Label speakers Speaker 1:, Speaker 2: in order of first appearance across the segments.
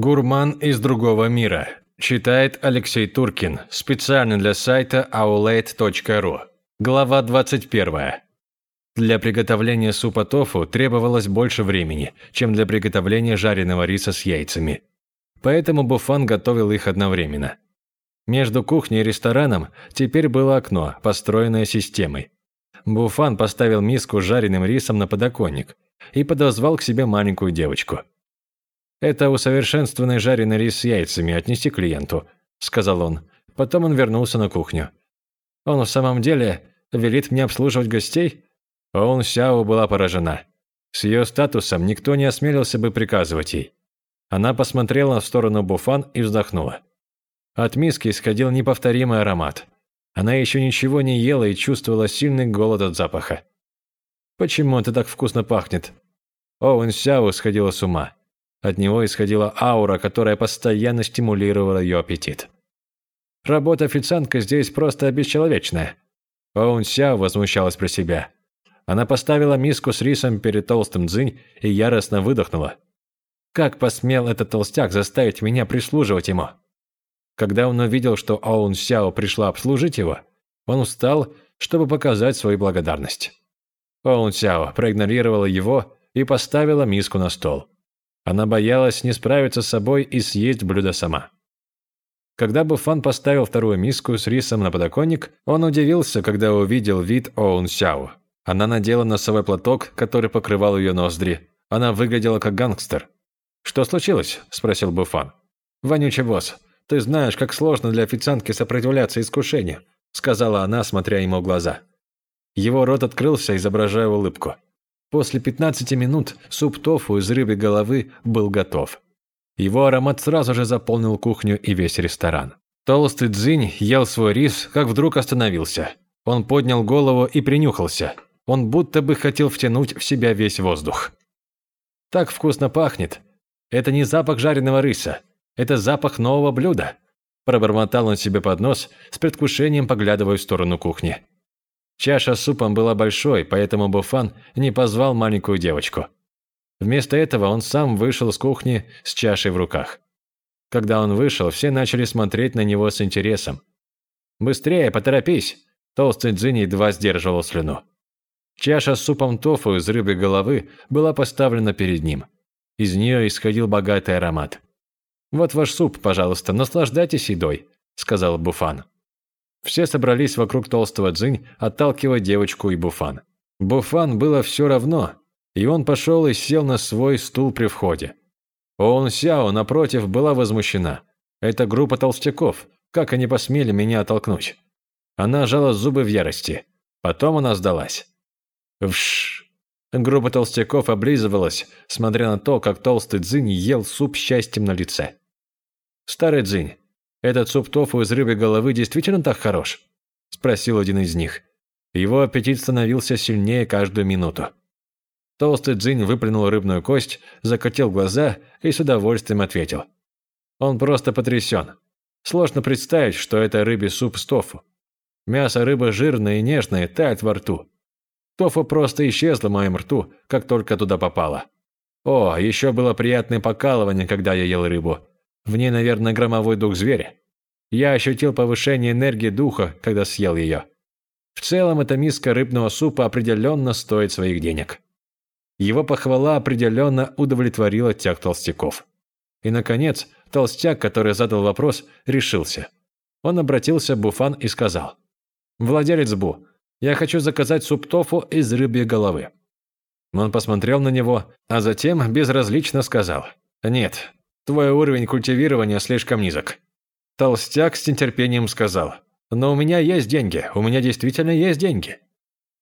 Speaker 1: Гурман из другого мира. Читает Алексей Туркин. Специально для сайта aulade.ru. Глава 21. Для приготовления супа тофу требовалось больше времени, чем для приготовления жареного риса с яйцами. Поэтому Буфан готовил их одновременно. Между кухней и рестораном теперь было окно, построенное системой. Буфан поставил миску с жареным рисом на подоконник и подозвал к себе маленькую девочку – «Это усовершенствованный жареный рис с яйцами, отнеси клиенту», – сказал он. Потом он вернулся на кухню. «Он в самом деле велит мне обслуживать гостей?» Он Сяо была поражена. С ее статусом никто не осмелился бы приказывать ей. Она посмотрела в сторону Буфан и вздохнула. От миски исходил неповторимый аромат. Она еще ничего не ела и чувствовала сильный голод от запаха. «Почему это так вкусно пахнет?» Оуэн Сяо сходила с ума. От него исходила аура, которая постоянно стимулировала ее аппетит. Работа официанткой здесь просто бесчеловечная. Оун Ся возмущалась про себя. Она поставила миску с рисом перед толстым дзынь и яростно выдохнула. Как посмел этот толстяк заставить меня прислуживать ему? Когда он увидел, что Оун Сяо пришла обслужить его, он встал, чтобы показать свою благодарность. Оун Сяо проигнорировала его и поставила миску на стол. Она боялась не справиться с собой и съесть блюдо сама. Когда Буфан поставил вторую миску с рисом на подоконник, он удивился, когда увидел вид Оун Сяо. Она надела носовой платок, который покрывал ее ноздри. Она выглядела как гангстер. «Что случилось?» – спросил Буфан. «Вонючий босс, ты знаешь, как сложно для официантки сопротивляться искушению», – сказала она, смотря ему в глаза. Его рот открылся, изображая улыбку. После 15 минут суп тофу из рыбы головы был готов. Его аромат сразу же заполнил кухню и весь ресторан. Толстый Дзинь ел свой рис, как вдруг остановился. Он поднял голову и принюхался. Он будто бы хотел втянуть в себя весь воздух. «Так вкусно пахнет. Это не запах жареного риса. Это запах нового блюда», пробормотал он себе под нос, с предвкушением поглядывая в сторону кухни. Чаша с супом была большой, поэтому Буфан не позвал маленькую девочку. Вместо этого он сам вышел с кухни с чашей в руках. Когда он вышел, все начали смотреть на него с интересом. «Быстрее, поторопись!» Толстый Дзинь едва сдерживал слюну. Чаша с супом тофу из рыбы головы была поставлена перед ним. Из нее исходил богатый аромат. «Вот ваш суп, пожалуйста, наслаждайтесь едой», – сказал Буфан. Все собрались вокруг толстого дзынь, отталкивая девочку и Буфан. Буфан было все равно, и он пошел и сел на свой стул при входе. Оун Сяо, напротив, была возмущена. «Это группа толстяков. Как они посмели меня оттолкнуть?» Она жала зубы в ярости. Потом она сдалась. Вш. Группа толстяков облизывалась, смотря на то, как толстый дзынь ел суп счастьем на лице. «Старый дзынь, «Этот суп тофу из рыбы головы действительно так хорош?» – спросил один из них. Его аппетит становился сильнее каждую минуту. Толстый Дзинь выплюнул рыбную кость, закатил глаза и с удовольствием ответил. Он просто потрясен. Сложно представить, что это рыбий суп с тофу. Мясо рыбы жирное и нежное тает во рту. Тофу просто исчезло в моем рту, как только туда попало. О, еще было приятное покалывание, когда я ел рыбу. В ней, наверное, громовой дух зверя. Я ощутил повышение энергии духа, когда съел ее. В целом, эта миска рыбного супа определенно стоит своих денег. Его похвала определенно удовлетворила тех толстяков. И, наконец, толстяк, который задал вопрос, решился. Он обратился в Буфан и сказал. «Владелец Бу, я хочу заказать суп тофу из рыбьей головы». Он посмотрел на него, а затем безразлично сказал. «Нет, Твой уровень культивирования слишком низок». Толстяк с нетерпением сказал. «Но у меня есть деньги, у меня действительно есть деньги.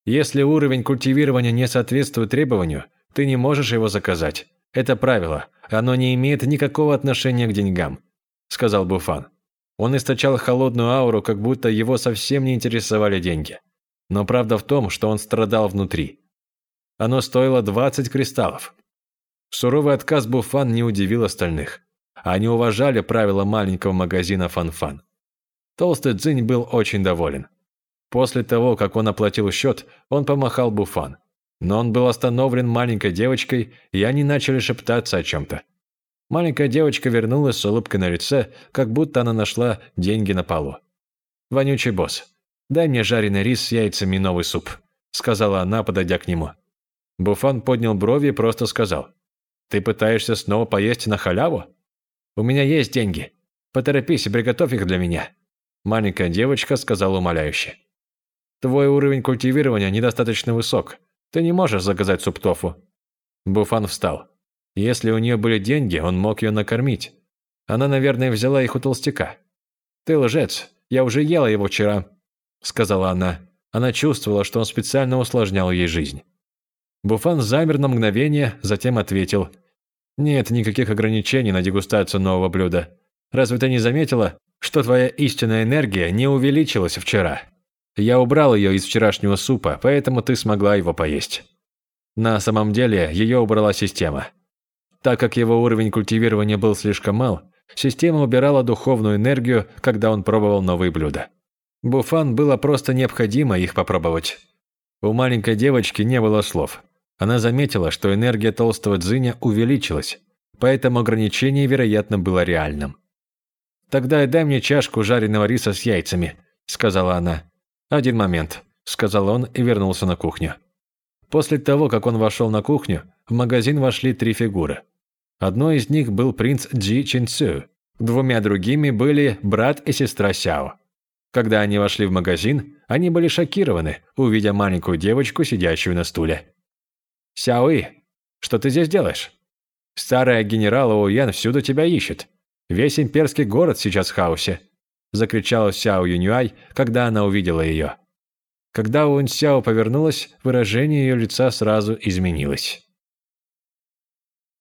Speaker 1: Если уровень культивирования не соответствует требованию, ты не можешь его заказать. Это правило, оно не имеет никакого отношения к деньгам», – сказал Буфан. Он источал холодную ауру, как будто его совсем не интересовали деньги. Но правда в том, что он страдал внутри. Оно стоило 20 кристаллов. Суровый отказ Буфан не удивил остальных. Они уважали правила маленького магазина Фанфан. Толстый Цзинь был очень доволен. После того, как он оплатил счет, он помахал Буфан. Но он был остановлен маленькой девочкой, и они начали шептаться о чем-то. Маленькая девочка вернулась с улыбкой на лице, как будто она нашла деньги на полу. «Вонючий босс, дай мне жареный рис с яйцами и новый суп», сказала она, подойдя к нему. Буфан поднял брови и просто сказал. «Ты пытаешься снова поесть на халяву? У меня есть деньги. Поторопись и приготовь их для меня». Маленькая девочка сказала умоляюще. «Твой уровень культивирования недостаточно высок. Ты не можешь заказать суп тофу». Буфан встал. Если у нее были деньги, он мог ее накормить. Она, наверное, взяла их у толстяка. «Ты лжец, я уже ела его вчера», – сказала она. Она чувствовала, что он специально усложнял ей жизнь. Буфан замер на мгновение, затем ответил. «Нет никаких ограничений на дегустацию нового блюда. Разве ты не заметила, что твоя истинная энергия не увеличилась вчера? Я убрал ее из вчерашнего супа, поэтому ты смогла его поесть». На самом деле, ее убрала система. Так как его уровень культивирования был слишком мал, система убирала духовную энергию, когда он пробовал новые блюда. Буфан было просто необходимо их попробовать. У маленькой девочки не было слов. Она заметила, что энергия толстого дзиня увеличилась, поэтому ограничение, вероятно, было реальным. «Тогда дай мне чашку жареного риса с яйцами», – сказала она. «Один момент», – сказал он и вернулся на кухню. После того, как он вошел на кухню, в магазин вошли три фигуры. Одной из них был принц Джи Чинцю, двумя другими были брат и сестра Сяо. Когда они вошли в магазин, они были шокированы, увидя маленькую девочку, сидящую на стуле. «Сяои, что ты здесь делаешь? Старая генерал Оуян всюду тебя ищет. Весь имперский город сейчас в хаосе», – закричала Сяо Юнюай, когда она увидела ее. Когда Уэн Сяо повернулась, выражение ее лица сразу изменилось.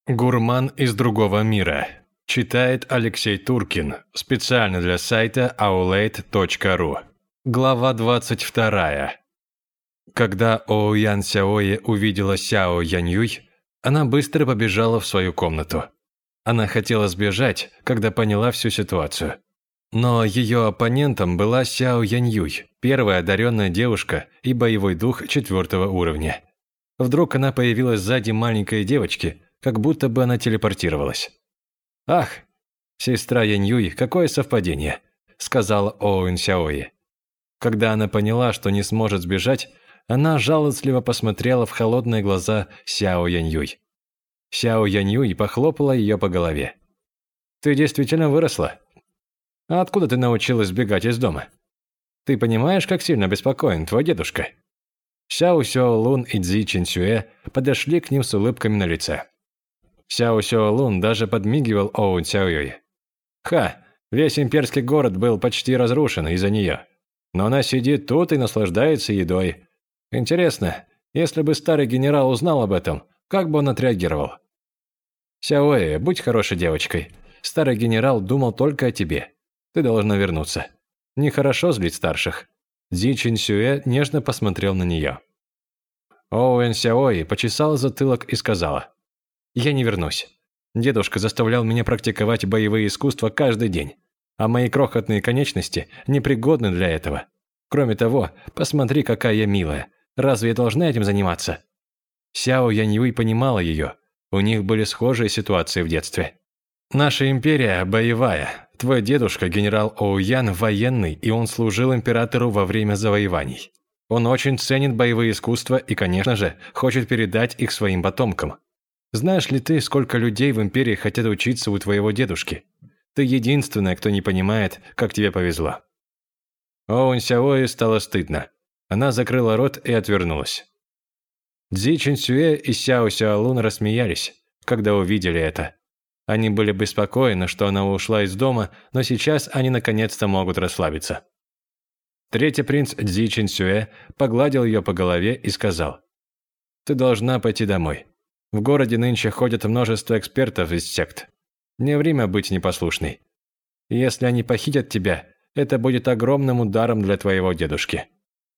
Speaker 1: Гурман из другого мира. Читает Алексей Туркин. Специально для сайта aulade.ru. Глава 22. Когда Оуян Сяое увидела Сяо Яньюй, она быстро побежала в свою комнату. Она хотела сбежать, когда поняла всю ситуацию. Но ее оппонентом была Сяо Яньюй, первая одаренная девушка и боевой дух четвертого уровня. Вдруг она появилась сзади маленькой девочки, как будто бы она телепортировалась. «Ах, сестра Яньюй, какое совпадение», – сказала Оуэн Сяои. Когда она поняла, что не сможет сбежать, она жалостливо посмотрела в холодные глаза Сяо Яньюй. Сяо Яньюй похлопала ее по голове. «Ты действительно выросла. А откуда ты научилась сбегать из дома? Ты понимаешь, как сильно беспокоен твой дедушка?» Сяо Сяо Лун и Цзи Чин Сюэ подошли к ним с улыбками на лице. Сяо Сяо Лун даже подмигивал Оу Сяоюй. Ха, весь имперский город был почти разрушен из-за нее. Но она сидит тут и наслаждается едой. Интересно, если бы старый генерал узнал об этом, как бы он отреагировал? Сяоэ, будь хорошей девочкой. Старый генерал думал только о тебе. Ты должна вернуться. Нехорошо злить старших. Зи Чин нежно посмотрел на нее. Оуэн Сяои почесал затылок и сказала. Я не вернусь. Дедушка заставлял меня практиковать боевые искусства каждый день, а мои крохотные конечности непригодны для этого. Кроме того, посмотри, какая я милая. Разве я должна этим заниматься? Сяо Яньюй понимала ее. У них были схожие ситуации в детстве. Наша империя боевая. Твой дедушка, генерал Оуян, военный, и он служил императору во время завоеваний. Он очень ценит боевые искусства и, конечно же, хочет передать их своим потомкам. Знаешь ли ты, сколько людей в империи хотят учиться у твоего дедушки? Ты единственная, кто не понимает, как тебе повезло». Оуэн Сяои стало стыдно. Она закрыла рот и отвернулась. Цзи Чин Сюэ и Сяо Сяолун рассмеялись, когда увидели это. Они были беспокоены, что она ушла из дома, но сейчас они наконец-то могут расслабиться. Третий принц Цзи Чин Сюэ погладил ее по голове и сказал, «Ты должна пойти домой. В городе нынче ходят множество экспертов из сект. Не время быть непослушной. Если они похитят тебя, это будет огромным ударом для твоего дедушки».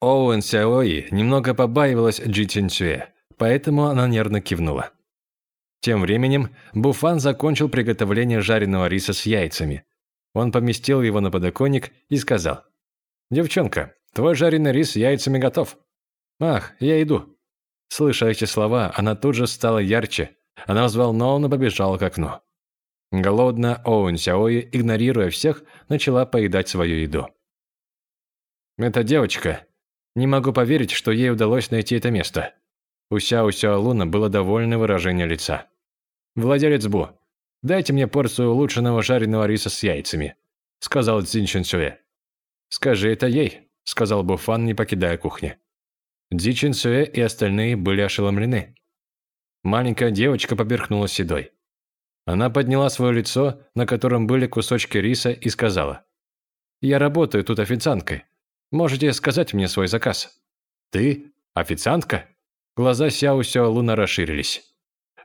Speaker 1: Оуэн Сяои немного побаивалась Джи Цюэ, поэтому она нервно кивнула. Тем временем Буфан закончил приготовление жареного риса с яйцами. Он поместил его на подоконник и сказал, «Девчонка, твой жареный рис с яйцами готов». «Ах, я иду», Слыша эти слова, она тут же стала ярче. Она взволнованно побежала к окну. Голодная Оуэн Сяои, игнорируя всех, начала поедать свою еду. «Эта девочка. Не могу поверить, что ей удалось найти это место». У Сяо Сяолуна было довольное выражение лица. «Владелец Бу, дайте мне порцию улучшенного жареного риса с яйцами», сказал Цзин Сюэ. «Скажи это ей», сказал Буфан, не покидая кухни. Ди Чин Сюэ и остальные были ошеломлены. Маленькая девочка поперхнулась седой. Она подняла свое лицо, на котором были кусочки риса, и сказала. «Я работаю тут официанткой. Можете сказать мне свой заказ?» «Ты? Официантка?» Глаза Сяо Сяо Луна расширились.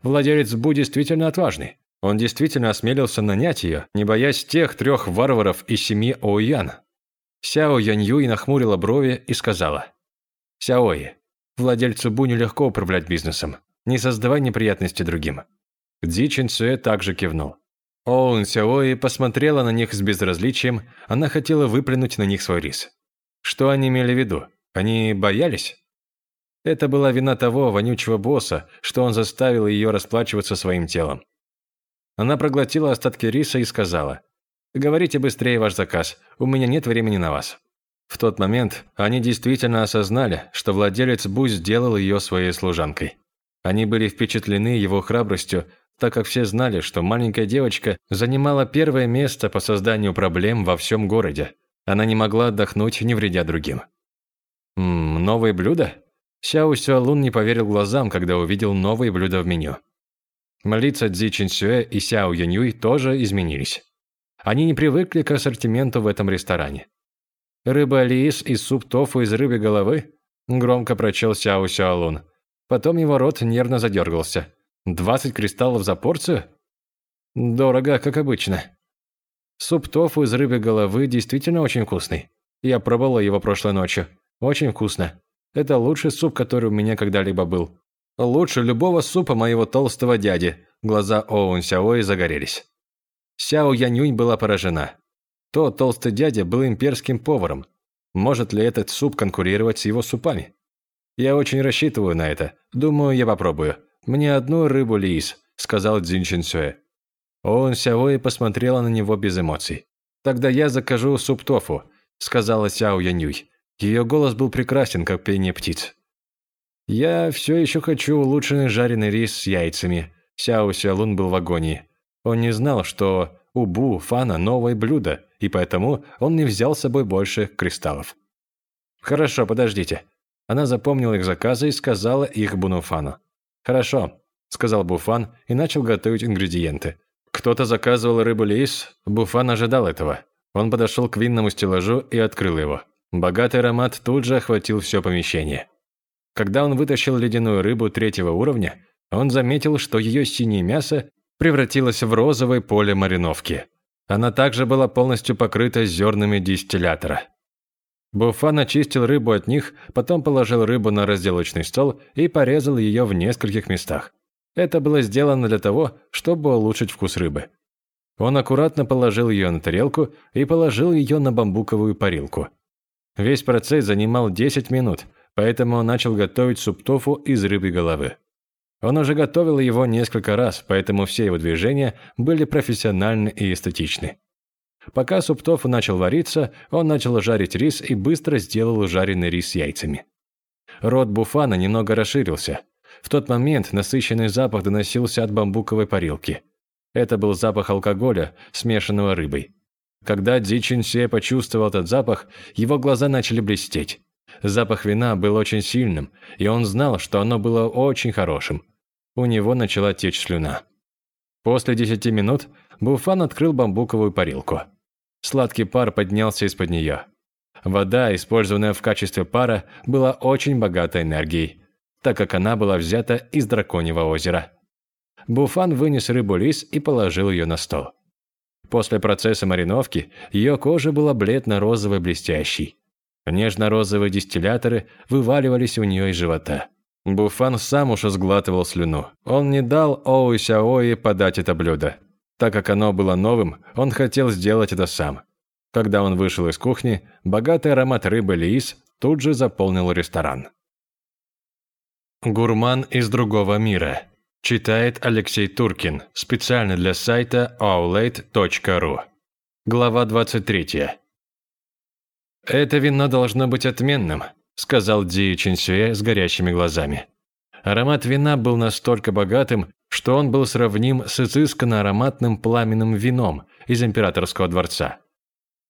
Speaker 1: Владелец Бу действительно отважный. Он действительно осмелился нанять ее, не боясь тех трех варваров из семьи Оуян. Сяо Яньюй нахмурила брови и сказала. «Сяои, владельцу Бу нелегко управлять бизнесом. Не создавай неприятности другим». Дзи Чин Цюэ также кивнул. Оун Сяои посмотрела на них с безразличием, она хотела выплюнуть на них свой рис. Что они имели в виду? Они боялись? Это была вина того вонючего босса, что он заставил ее расплачиваться своим телом. Она проглотила остатки риса и сказала, «Говорите быстрее ваш заказ, у меня нет времени на вас». В тот момент они действительно осознали, что владелец Бу сделал ее своей служанкой. Они были впечатлены его храбростью, так как все знали, что маленькая девочка занимала первое место по созданию проблем во всем городе. Она не могла отдохнуть, не вредя другим. «Ммм, новые блюда?» Сяо Сюалун не поверил глазам, когда увидел новые блюда в меню. Лица Цзи Чинсюэ и Сяо Янюй тоже изменились. Они не привыкли к ассортименту в этом ресторане. «Рыба лис и суп тофу из рыбы головы?» – громко прочел Сяо Сюалун. Потом его рот нервно задергался. «Двадцать кристаллов за порцию?» «Дорого, как обычно». Суп тофу из рыбы головы действительно очень вкусный. Я пробовала его прошлой ночью. Очень вкусно. Это лучший суп, который у меня когда-либо был. Лучше любого супа моего толстого дяди. Глаза Оуэн Сяои загорелись. Сяо Янюнь была поражена. То толстый дядя был имперским поваром. Может ли этот суп конкурировать с его супами? Я очень рассчитываю на это. Думаю, я попробую. Мне одну рыбу лис, сказал Цзин Чин Оуэн Сяои посмотрела на него без эмоций. Тогда я закажу суп тофу, сказала Сяо Янюй. Ее голос был прекрасен, как пение птиц. «Я все еще хочу улучшенный жареный рис с яйцами». Сяо Сялун был в агонии. Он не знал, что у Бу Фана новое блюдо, и поэтому он не взял с собой больше кристаллов. «Хорошо, подождите». Она запомнила их заказы и сказала их Бунуфану. «Хорошо», – сказал Буфан и начал готовить ингредиенты. Кто-то заказывал рыбу лис, Буфан ожидал этого. Он подошел к винному стеллажу и открыл его. Богатый аромат тут же охватил все помещение. Когда он вытащил ледяную рыбу третьего уровня, он заметил, что ее синее мясо превратилось в розовое поле мариновки. Она также была полностью покрыта зернами дистиллятора. Буфан очистил рыбу от них, потом положил рыбу на разделочный стол и порезал ее в нескольких местах. Это было сделано для того, чтобы улучшить вкус рыбы. Он аккуратно положил ее на тарелку и положил ее на бамбуковую парилку. Весь процесс занимал 10 минут, поэтому он начал готовить суп тофу из рыбы головы. Он уже готовил его несколько раз, поэтому все его движения были профессиональны и эстетичны. Пока суп тофу начал вариться, он начал жарить рис и быстро сделал жареный рис с яйцами. Рот Буфана немного расширился. В тот момент насыщенный запах доносился от бамбуковой парилки. Это был запах алкоголя, смешанного рыбой. Когда Дзи Чинсе почувствовал этот запах, его глаза начали блестеть. Запах вина был очень сильным, и он знал, что оно было очень хорошим. У него начала течь слюна. После десяти минут Буфан открыл бамбуковую парилку. Сладкий пар поднялся из-под нее. Вода, использованная в качестве пара, была очень богатой энергией, так как она была взята из драконьего озера. Буфан вынес рыбу лис и положил ее на стол. После процесса мариновки ее кожа была бледно-розовой блестящей. Нежно-розовые дистилляторы вываливались у нее из живота. Буфан сам уж сглатывал слюну. Он не дал Оу Сяои подать это блюдо. Так как оно было новым, он хотел сделать это сам. Когда он вышел из кухни, богатый аромат рыбы лис тут же заполнил ресторан. Гурман из другого мира. Читает Алексей Туркин. Специально для сайта aulade.ru. Глава 23. «Это вино должно быть отменным», – сказал Ди Чинсюэ с горящими глазами. Аромат вина был настолько богатым, что он был сравним с изысканно ароматным пламенным вином из императорского дворца.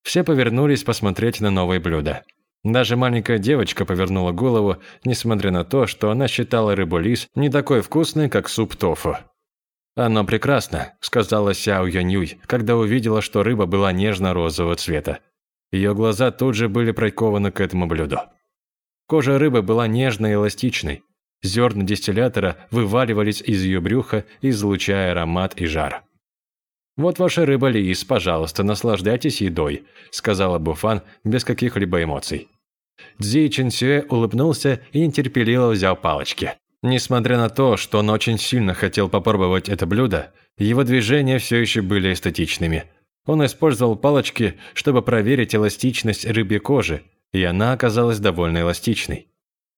Speaker 1: Все повернулись посмотреть на новое блюдо. Даже маленькая девочка повернула голову, несмотря на то, что она считала рыбу-лис не такой вкусной, как суп тофу. «Оно прекрасно», – сказала Сяо Янюй, когда увидела, что рыба была нежно-розового цвета. Ее глаза тут же были прикованы к этому блюду. Кожа рыбы была нежной и эластичной. Зерна дистиллятора вываливались из ее брюха, излучая аромат и жар. «Вот ваша рыба Лиис, пожалуйста, наслаждайтесь едой», – сказала Буфан без каких-либо эмоций. Цзи Чинсюэ улыбнулся и нетерпеливо взял палочки. Несмотря на то, что он очень сильно хотел попробовать это блюдо, его движения все еще были эстетичными. Он использовал палочки, чтобы проверить эластичность рыбьей кожи, и она оказалась довольно эластичной.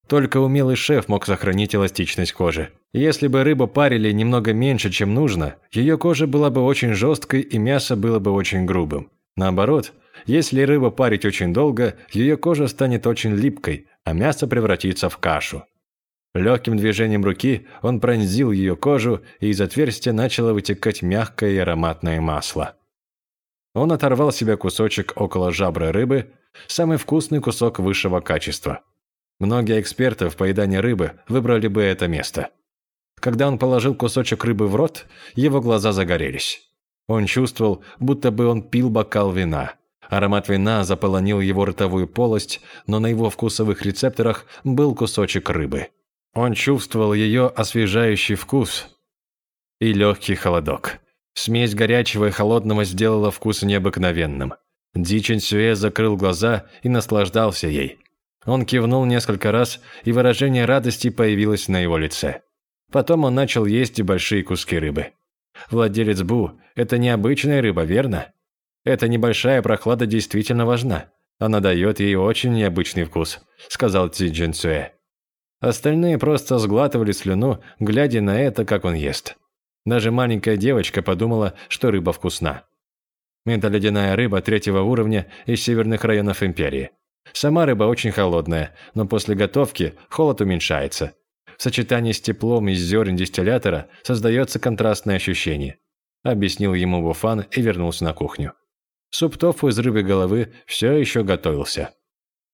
Speaker 1: Только умелый шеф мог сохранить эластичность кожи. Если бы рыбу парили немного меньше, чем нужно, ее кожа была бы очень жесткой и мясо было бы очень грубым. Наоборот, если рыбу парить очень долго, ее кожа станет очень липкой, а мясо превратится в кашу. Легким движением руки он пронзил ее кожу, и из отверстия начало вытекать мягкое и ароматное масло. Он оторвал себе кусочек около жабры рыбы, самый вкусный кусок высшего качества – Многие эксперты в поедании рыбы выбрали бы это место. Когда он положил кусочек рыбы в рот, его глаза загорелись. Он чувствовал, будто бы он пил бокал вина. Аромат вина заполонил его ротовую полость, но на его вкусовых рецепторах был кусочек рыбы. Он чувствовал ее освежающий вкус и легкий холодок. Смесь горячего и холодного сделала вкус необыкновенным. Дичин Сюэ закрыл глаза и наслаждался ей. Он кивнул несколько раз, и выражение радости появилось на его лице. Потом он начал есть большие куски рыбы. Владелец Бу – это необычная рыба, верно? Эта небольшая прохлада действительно важна. Она дает ей очень необычный вкус, сказал Ци Джин Цюэ. Остальные просто сглатывали слюну, глядя на это, как он ест. Даже маленькая девочка подумала, что рыба вкусна. Это ледяная рыба третьего уровня из северных районов Империи. Сама рыба очень холодная, но после готовки холод уменьшается. В сочетании с теплом из зерен дистиллятора создается контрастное ощущение. Объяснил ему Буфан и вернулся на кухню. Суп тофу из рыбы головы все еще готовился.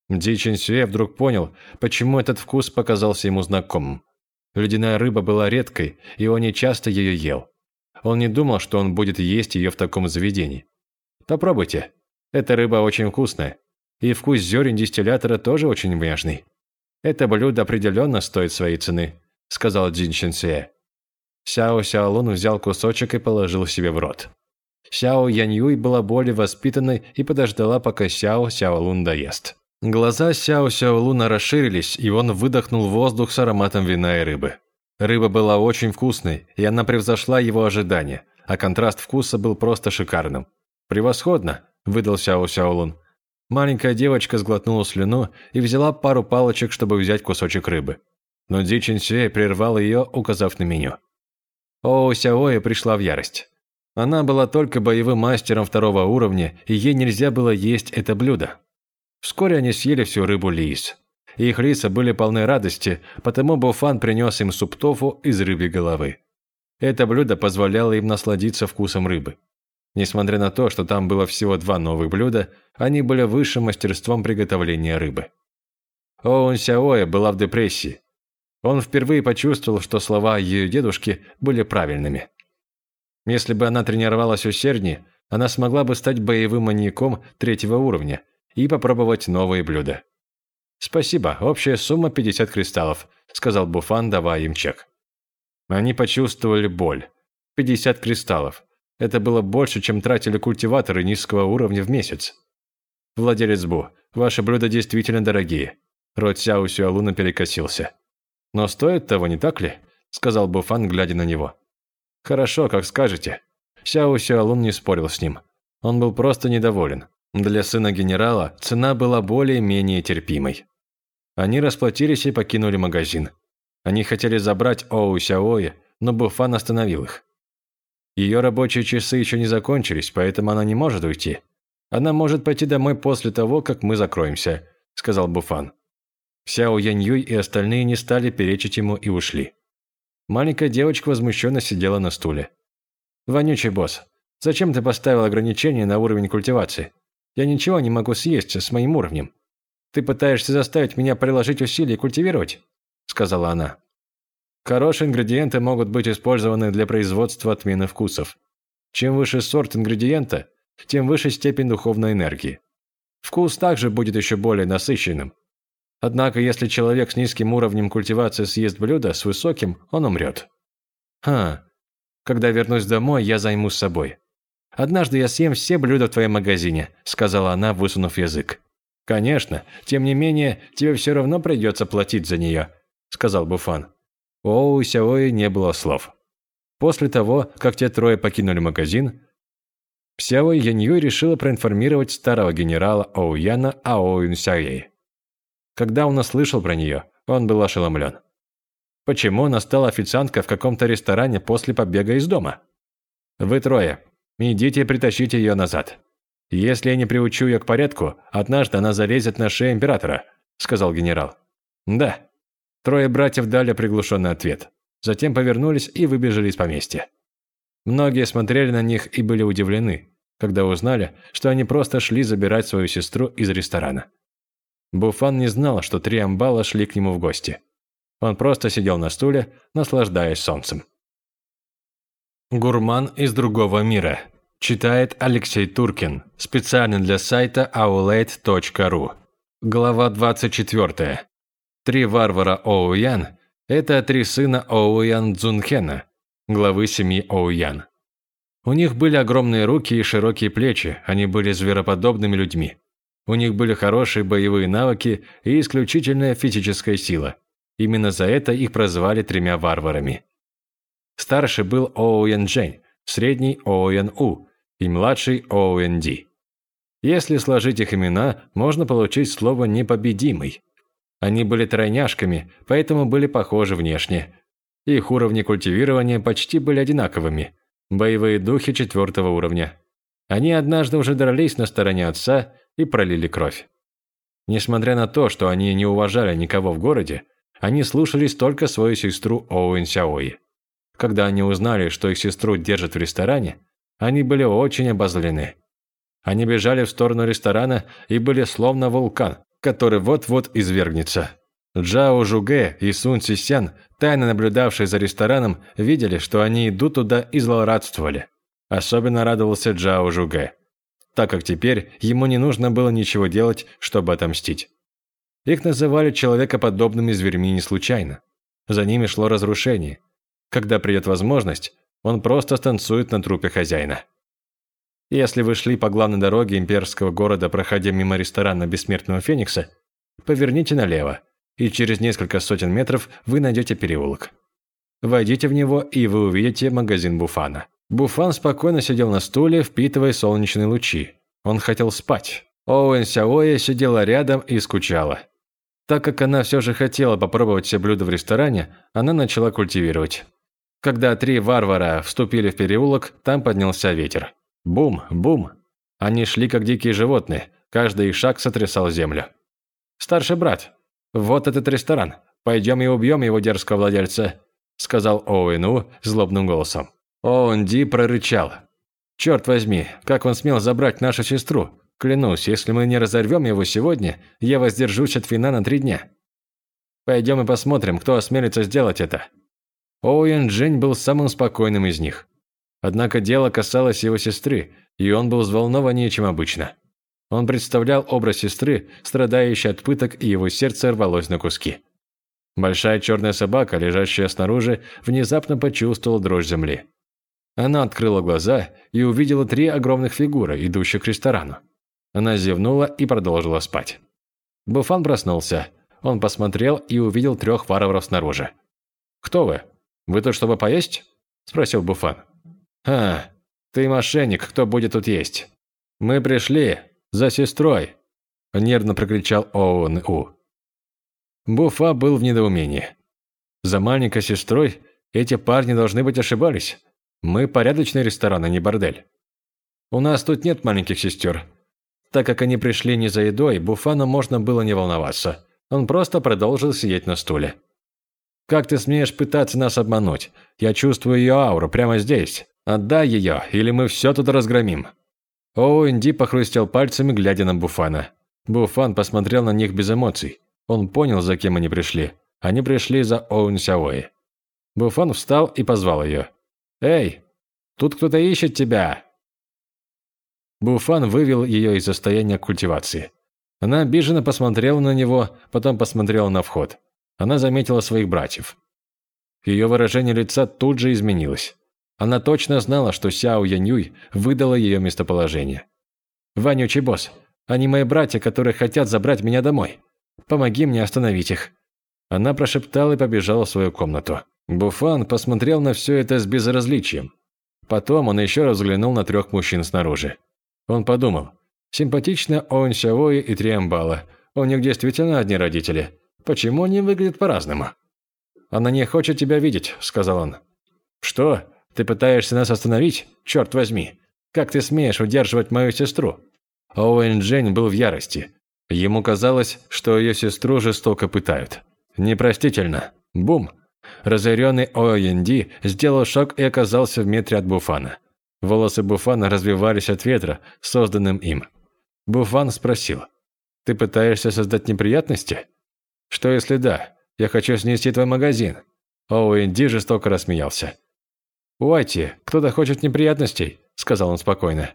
Speaker 1: Ди Сюэ вдруг понял, почему этот вкус показался ему знакомым. Ледяная рыба была редкой, и он не часто ее ел. Он не думал, что он будет есть ее в таком заведении. Попробуйте. Эта рыба очень вкусная. И вкус зерен дистиллятора тоже очень важный. Это блюдо определенно стоит своей цены», – сказал Джин Шинсуэ. Сяо Сяолун взял кусочек и положил себе в рот. Сяо Яньюй была более воспитанной и подождала, пока Сяо Сяолун доест. Глаза Сяо Сяолуна расширились, и он выдохнул воздух с ароматом вина и рыбы. Рыба была очень вкусной, и она превзошла его ожидания, а контраст вкуса был просто шикарным. «Превосходно!» – выдал Сяо Сяолун. Маленькая девочка сглотнула слюну и взяла пару палочек, чтобы взять кусочек рыбы. Но Ди Чинсюэ прервал ее, указав на меню. Оу Сяоэ пришла в ярость. Она была только боевым мастером второго уровня, и ей нельзя было есть это блюдо. Вскоре они съели всю рыбу лис. Их лица были полны радости, потому Буфан принес им суп тофу из рыбьей головы. Это блюдо позволяло им насладиться вкусом рыбы. Несмотря на то, что там было всего два новых блюда, они были высшим мастерством приготовления рыбы. Оун Сяоэ была в депрессии. Он впервые почувствовал, что слова ее дедушки были правильными. Если бы она тренировалась усерднее, она смогла бы стать боевым маньяком третьего уровня и попробовать новые блюда. «Спасибо, общая сумма 50 кристаллов», – сказал Буфан, давая им чек. Они почувствовали боль. 50 кристаллов. Это было больше, чем тратили культиваторы низкого уровня в месяц. Владелец Бу, ваши блюда действительно дорогие. Рот Сяо Сюалуна перекосился. Но стоит того, не так ли? Сказал Буфан, глядя на него. Хорошо, как скажете. Сяо Сюалун не спорил с ним. Он был просто недоволен. Для сына генерала цена была более-менее терпимой. Они расплатились и покинули магазин. Они хотели забрать Оу Сяоэ, но Буфан остановил их. Ее рабочие часы еще не закончились, поэтому она не может уйти. Она может пойти домой после того, как мы закроемся», – сказал Буфан. Сяо Яньюй и остальные не стали перечить ему и ушли. Маленькая девочка возмущенно сидела на стуле. «Вонючий босс, зачем ты поставил ограничение на уровень культивации? Я ничего не могу съесть с моим уровнем. Ты пытаешься заставить меня приложить усилия культивировать?» – сказала она. Хорошие ингредиенты могут быть использованы для производства отмены вкусов. Чем выше сорт ингредиента, тем выше степень духовной энергии. Вкус также будет еще более насыщенным. Однако, если человек с низким уровнем культивации съест блюдо с высоким, он умрет. Ха, когда вернусь домой, я займусь собой. Однажды я съем все блюда в твоем магазине, сказала она, высунув язык. Конечно, тем не менее, тебе все равно придется платить за нее, сказал Буфан. У Сяои не было слов. После того, как те трое покинули магазин, Сяо Яньюй решила проинформировать старого генерала Оуяна Аоюн Сяэй. Когда он услышал про нее, он был ошеломлен. Почему она стала официанткой в каком-то ресторане после побега из дома? Вы трое, идите и притащите ее назад. Если я не приучу ее к порядку, однажды она залезет на шею императора, сказал генерал. Да, Трое братьев дали приглушенный ответ. Затем повернулись и выбежали из поместья. Многие смотрели на них и были удивлены, когда узнали, что они просто шли забирать свою сестру из ресторана. Буфан не знал, что три амбала шли к нему в гости. Он просто сидел на стуле, наслаждаясь солнцем. Гурман из другого мира. Читает Алексей Туркин. Специально для сайта aulade.ru. Глава 24. Три варвара Оуян – это три сына Оуян Цзунхена, главы семьи Оуян. У них были огромные руки и широкие плечи, они были звероподобными людьми. У них были хорошие боевые навыки и исключительная физическая сила. Именно за это их прозвали тремя варварами. Старший был Оуян Джень, средний Оуян У и младший Оуян Ди. Если сложить их имена, можно получить слово «непобедимый». Они были тройняшками, поэтому были похожи внешне. Их уровни культивирования почти были одинаковыми. Боевые духи четвертого уровня. Они однажды уже дрались на стороне отца и пролили кровь. Несмотря на то, что они не уважали никого в городе, они слушались только свою сестру Оуэн Сяои. Когда они узнали, что их сестру держат в ресторане, они были очень обозлены. Они бежали в сторону ресторана и были словно вулкан, который вот-вот извергнется. Джао Жуге и Сун Сисян, тайно наблюдавшие за рестораном, видели, что они идут туда и злорадствовали. Особенно радовался Джао Жуге, так как теперь ему не нужно было ничего делать, чтобы отомстить. Их называли человекоподобными зверьми не случайно. За ними шло разрушение. Когда придет возможность, он просто станцует на трупе хозяина. Если вы шли по главной дороге имперского города, проходя мимо ресторана Бессмертного Феникса, поверните налево, и через несколько сотен метров вы найдете переулок. Войдите в него, и вы увидите магазин Буфана. Буфан спокойно сидел на стуле, впитывая солнечные лучи. Он хотел спать. Оуэн Сяоя сидела рядом и скучала. Так как она все же хотела попробовать все блюда в ресторане, она начала культивировать. Когда три варвара вступили в переулок, там поднялся ветер. Бум, бум. Они шли как дикие животные, каждый их шаг сотрясал землю. «Старший брат, вот этот ресторан. Пойдем и убьем его дерзкого владельца», сказал Оуэну злобным голосом. Оуэн Ди прорычал. «Черт возьми, как он смел забрать нашу сестру? Клянусь, если мы не разорвем его сегодня, я воздержусь от вина на три дня. Пойдем и посмотрим, кто осмелится сделать это». Оуэн Джень был самым спокойным из них. Однако дело касалось его сестры, и он был взволнованнее, чем обычно. Он представлял образ сестры, страдающей от пыток, и его сердце рвалось на куски. Большая черная собака, лежащая снаружи, внезапно почувствовала дрожь земли. Она открыла глаза и увидела три огромных фигуры, идущих к ресторану. Она зевнула и продолжила спать. Буфан проснулся. Он посмотрел и увидел трех варваров снаружи. «Кто вы? Вы тут, чтобы поесть?» – спросил Буфан. «А, ты мошенник, кто будет тут есть?» «Мы пришли за сестрой», – нервно прокричал Оуэн У. Буфа был в недоумении. За маленькой сестрой Эти парни должны быть ошибались. Мы порядочный ресторан, а не бордель. У нас тут нет маленьких сестер. Так как они пришли не за едой, Буфану можно было не волноваться. Он просто продолжил сидеть на стуле. «Как ты смеешь пытаться нас обмануть? Я чувствую ее ауру прямо здесь. Отдай ее, или мы все тут разгромим». Оуэнди похрустел пальцами, глядя на Буфана. Буфан посмотрел на них без эмоций. Он понял, за кем они пришли. Они пришли за Оуэн Сяои. Буфан встал и позвал ее. «Эй, тут кто-то ищет тебя!» Буфан вывел ее из состояния культивации. Она обиженно посмотрела на него, потом посмотрела на вход. Она заметила своих братьев. Ее выражение лица тут же изменилось. Она точно знала, что Сяо Янюй выдала ее местоположение. «Ванючий босс, они мои братья, которые хотят забрать меня домой. Помоги мне остановить их». Она прошептала и побежала в свою комнату. Буфан посмотрел на все это с безразличием. Потом он еще раз взглянул на трех мужчин снаружи. Он подумал, симпатично Он Сяои и Триамбала. У них действительно одни родители. Почему они выглядят по-разному? «Она не хочет тебя видеть», – сказал он. «Что? Ты пытаешься нас остановить? Черт возьми! Как ты смеешь удерживать мою сестру?» Оуэн Джейн был в ярости. Ему казалось, что ее сестру жестоко пытают. Непростительно. Бум! Разъяренный О'Енди сделал шаг и оказался в метре от Буфана. Волосы Буфана развивались от ветра, созданным им. Буфан спросил, «Ты пытаешься создать неприятности?» «Что если да? Я хочу снести твой магазин». О'Енди жестоко рассмеялся. «Уайти, кто-то хочет неприятностей», – сказал он спокойно.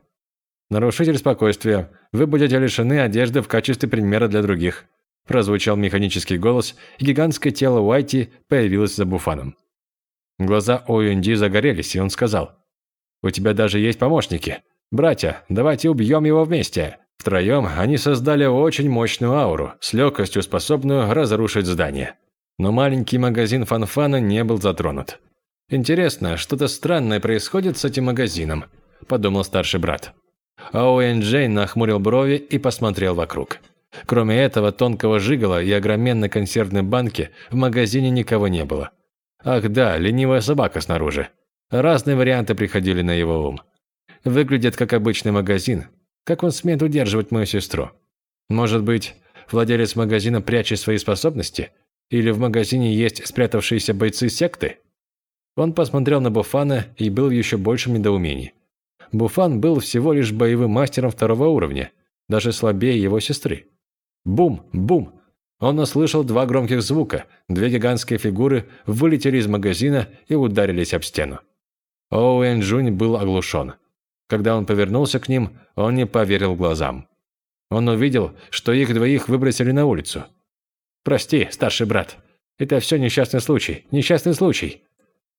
Speaker 1: «Нарушитель спокойствия, вы будете лишены одежды в качестве примера для других. Прозвучал механический голос, и гигантское тело Уайти появилось за буфаном. Глаза Оюнди загорелись, и он сказал, «У тебя даже есть помощники. Братья, давайте убьем его вместе». Втроем они создали очень мощную ауру, с легкостью способную разрушить здание. Но маленький магазин Фанфана не был затронут. «Интересно, что-то странное происходит с этим магазином», – подумал старший брат. Оуэн Джейн нахмурил брови и посмотрел вокруг. Кроме этого тонкого жигала и огроменной консервной банки в магазине никого не было. Ах да, ленивая собака снаружи. Разные варианты приходили на его ум. Выглядит как обычный магазин. Как он смеет удерживать мою сестру? Может быть, владелец магазина прячет свои способности? Или в магазине есть спрятавшиеся бойцы секты? Он посмотрел на Буфана и был в еще большем недоумении. Буфан был всего лишь боевым мастером второго уровня, даже слабее его сестры. Бум, бум. Он услышал два громких звука. Две гигантские фигуры вылетели из магазина и ударились об стену. Оуэн Джунь был оглушен. Когда он повернулся к ним, он не поверил глазам. Он увидел, что их двоих выбросили на улицу. «Прости, старший брат. Это все несчастный случай. Несчастный случай».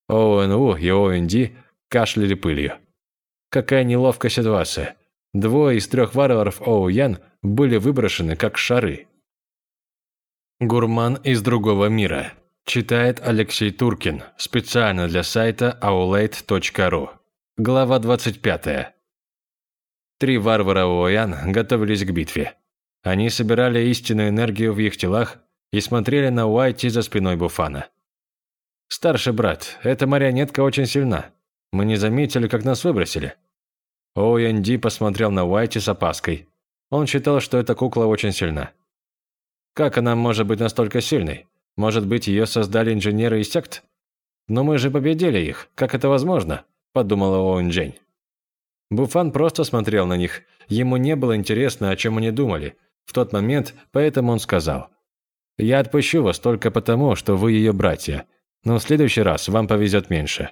Speaker 1: Оуэн У и Оуэн Ди кашляли пылью. Какая неловкая ситуация. Двое из трех варваров Оу Ян были выброшены как шары. Гурман из другого мира. Читает Алексей Туркин. Специально для сайта aulade.ru. Глава 25. Три варвара Оуян готовились к битве. Они собирали истинную энергию в их телах и смотрели на Уайти за спиной Буфана. «Старший брат, эта марионетка очень сильна. Мы не заметили, как нас выбросили. Оуэнди посмотрел на Уайти с опаской. Он считал, что эта кукла очень сильна. Как она может быть настолько сильной? Может быть, ее создали инженеры из сект? Но мы же победили их. Как это возможно? Подумала Оуэнджень. Буфан просто смотрел на них. Ему не было интересно, о чем они думали. В тот момент, поэтому он сказал. «Я отпущу вас только потому, что вы ее братья. Но в следующий раз вам повезет меньше.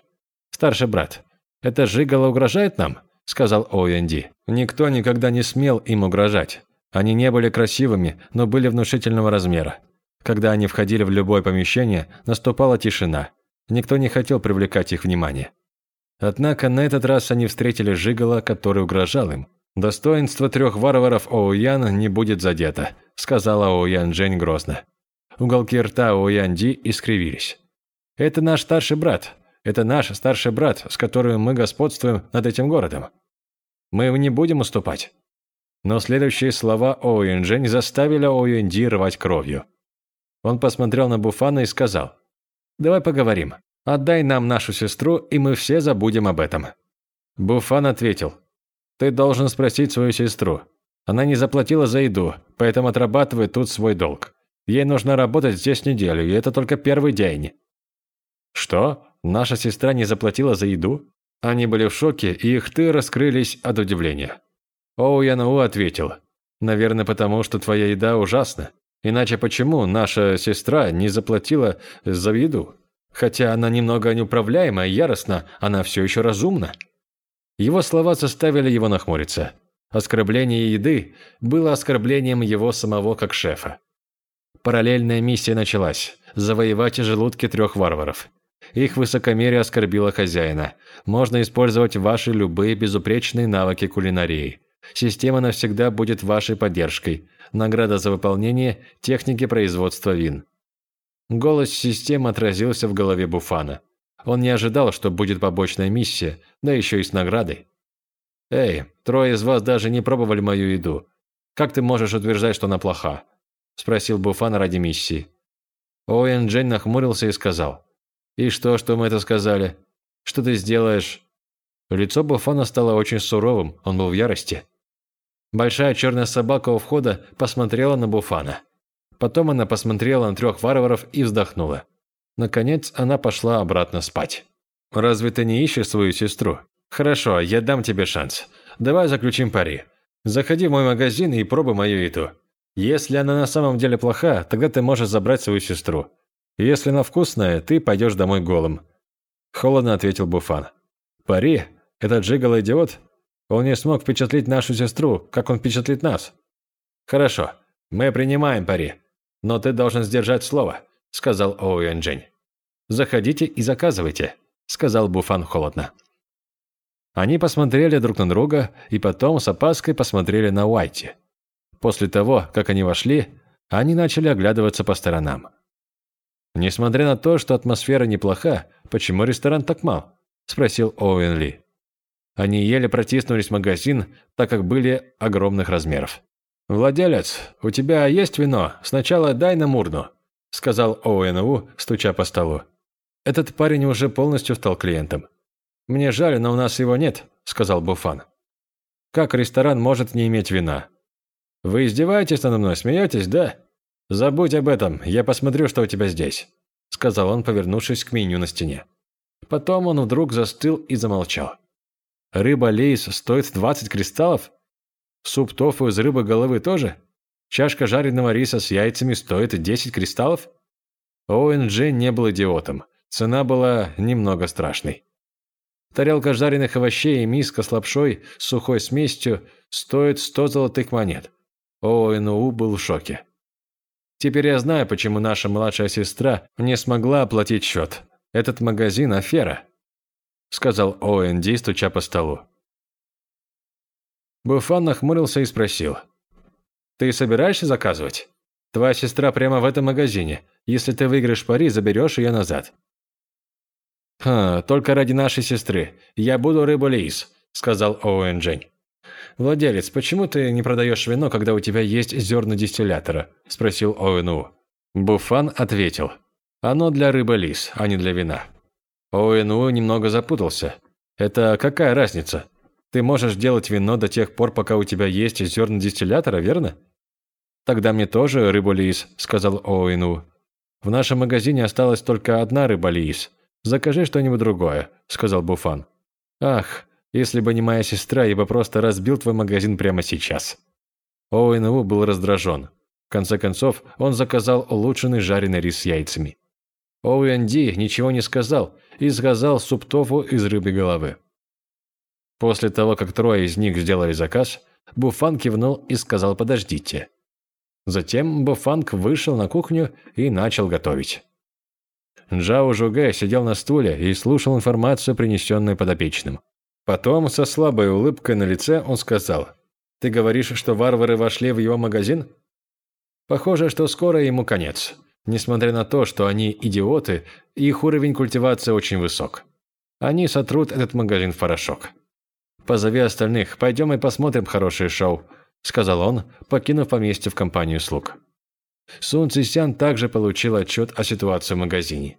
Speaker 1: Старший брат, это Жигало угрожает нам?» – сказал Оуэнди. Никто никогда не смел им угрожать. Они не были красивыми, но были внушительного размера. Когда они входили в любое помещение, наступала тишина. Никто не хотел привлекать их внимание. Однако на этот раз они встретили жигало, который угрожал им. «Достоинство трех варваров Оуян не будет задето», – сказала Оуян Джень грозно. Уголки рта Оуян Ди искривились. «Это наш старший брат. Это наш старший брат, с которым мы господствуем над этим городом. Мы не будем уступать». Но следующие слова Оуэнджень заставили Оуэнди рвать кровью. Он посмотрел на Буфана и сказал, «Давай поговорим. Отдай нам нашу сестру, и мы все забудем об этом». Буфан ответил. «Ты должен спросить свою сестру. Она не заплатила за еду, поэтому отрабатывает тут свой долг. Ей нужно работать здесь неделю, и это только первый день». «Что? Наша сестра не заплатила за еду?» Они были в шоке, и их ты раскрылись от удивления. Оу Янау ответил. «Наверное, потому что твоя еда ужасна. Иначе почему наша сестра не заплатила за еду? Хотя она немного неуправляема и яростна, она все еще разумна». Его слова заставили его нахмуриться. Оскорбление еды было оскорблением его самого как шефа. Параллельная миссия началась – завоевать желудки трех варваров. Их высокомерие оскорбило хозяина. Можно использовать ваши любые безупречные навыки кулинарии. Система навсегда будет вашей поддержкой. Награда за выполнение техники производства вин. Голос системы отразился в голове Буфана. Он не ожидал, что будет побочная миссия, да еще и с наградой. «Эй, трое из вас даже не пробовали мою еду. Как ты можешь утверждать, что она плоха?» – спросил Буфан ради миссии. Оуэн Джейн нахмурился и сказал. «И что, что мы это сказали? Что ты сделаешь?» Лицо Буфана стало очень суровым, он был в ярости. Большая черная собака у входа посмотрела на Буфана. Потом она посмотрела на трех варваров и вздохнула. Наконец, она пошла обратно спать. «Разве ты не ищешь свою сестру? Хорошо, я дам тебе шанс. Давай заключим пари. Заходи в мой магазин и пробуй мою еду. Если она на самом деле плоха, тогда ты можешь забрать свою сестру. Если она вкусная, ты пойдешь домой голым». Холодно ответил Буфан. «Пари? Этот джигал идиот? Он не смог впечатлить нашу сестру, как он впечатлит нас». «Хорошо, мы принимаем пари. Но ты должен сдержать слово», — сказал Оуэн Джень. «Заходите и заказывайте», — сказал Буфан холодно. Они посмотрели друг на друга и потом с опаской посмотрели на Уайти. После того, как они вошли, они начали оглядываться по сторонам. «Несмотря на то, что атмосфера неплоха, почему ресторан так мал?» – спросил Оуэн Ли. Они еле протиснулись в магазин, так как были огромных размеров. «Владелец, у тебя есть вино? Сначала дай нам урну», – сказал Оуэн У, стуча по столу. Этот парень уже полностью стал клиентом. «Мне жаль, но у нас его нет», – сказал Буфан. «Как ресторан может не иметь вина?» «Вы издеваетесь надо мной, смеетесь, да?» «Забудь об этом, я посмотрю, что у тебя здесь», – сказал он, повернувшись к меню на стене. Потом он вдруг застыл и замолчал. «Рыба лейс стоит 20 кристаллов? Суп тофу из рыбы головы тоже? Чашка жареного риса с яйцами стоит 10 кристаллов?» Джейн не был идиотом. Цена была немного страшной. Тарелка жареных овощей и миска с лапшой сухой смесью стоит 100 золотых монет. Оуэн У был в шоке. Теперь я знаю, почему наша младшая сестра не смогла оплатить счет. Этот магазин – афера», – сказал О'Энди, стуча по столу. Буфан нахмурился и спросил. «Ты собираешься заказывать? Твоя сестра прямо в этом магазине. Если ты выиграешь пари, заберешь ее назад». «Ха, только ради нашей сестры. Я буду рыбу Лис», – сказал Оуэн Джень. «Владелец, почему ты не продаешь вино, когда у тебя есть зерна дистиллятора?» – спросил Оуэну. Буфан ответил. «Оно для рыбы лис, а не для вина». Оуэну немного запутался. «Это какая разница? Ты можешь делать вино до тех пор, пока у тебя есть зерна дистиллятора, верно?» «Тогда мне тоже рыбу лис», – сказал Оуэну. «В нашем магазине осталась только одна рыба лис. Закажи что-нибудь другое», – сказал Буфан. «Ах, если бы не моя сестра, я бы просто разбил твой магазин прямо сейчас». Оуэн Ву был раздражен. В конце концов, он заказал улучшенный жареный рис с яйцами. Оуэн Ди ничего не сказал и сказал суп тофу из рыбы головы. После того, как трое из них сделали заказ, Буфан кивнул и сказал «подождите». Затем Буфанг вышел на кухню и начал готовить. Джао Жугэ сидел на стуле и слушал информацию, принесенную подопечным. Потом, со слабой улыбкой на лице, он сказал, «Ты говоришь, что варвары вошли в его магазин?» Похоже, что скоро ему конец. Несмотря на то, что они идиоты, их уровень культивации очень высок. Они сотрут этот магазин в порошок. «Позови остальных, пойдем и посмотрим хорошее шоу», – сказал он, покинув поместье в компанию слуг. Сун Цисян также получил отчет о ситуации в магазине.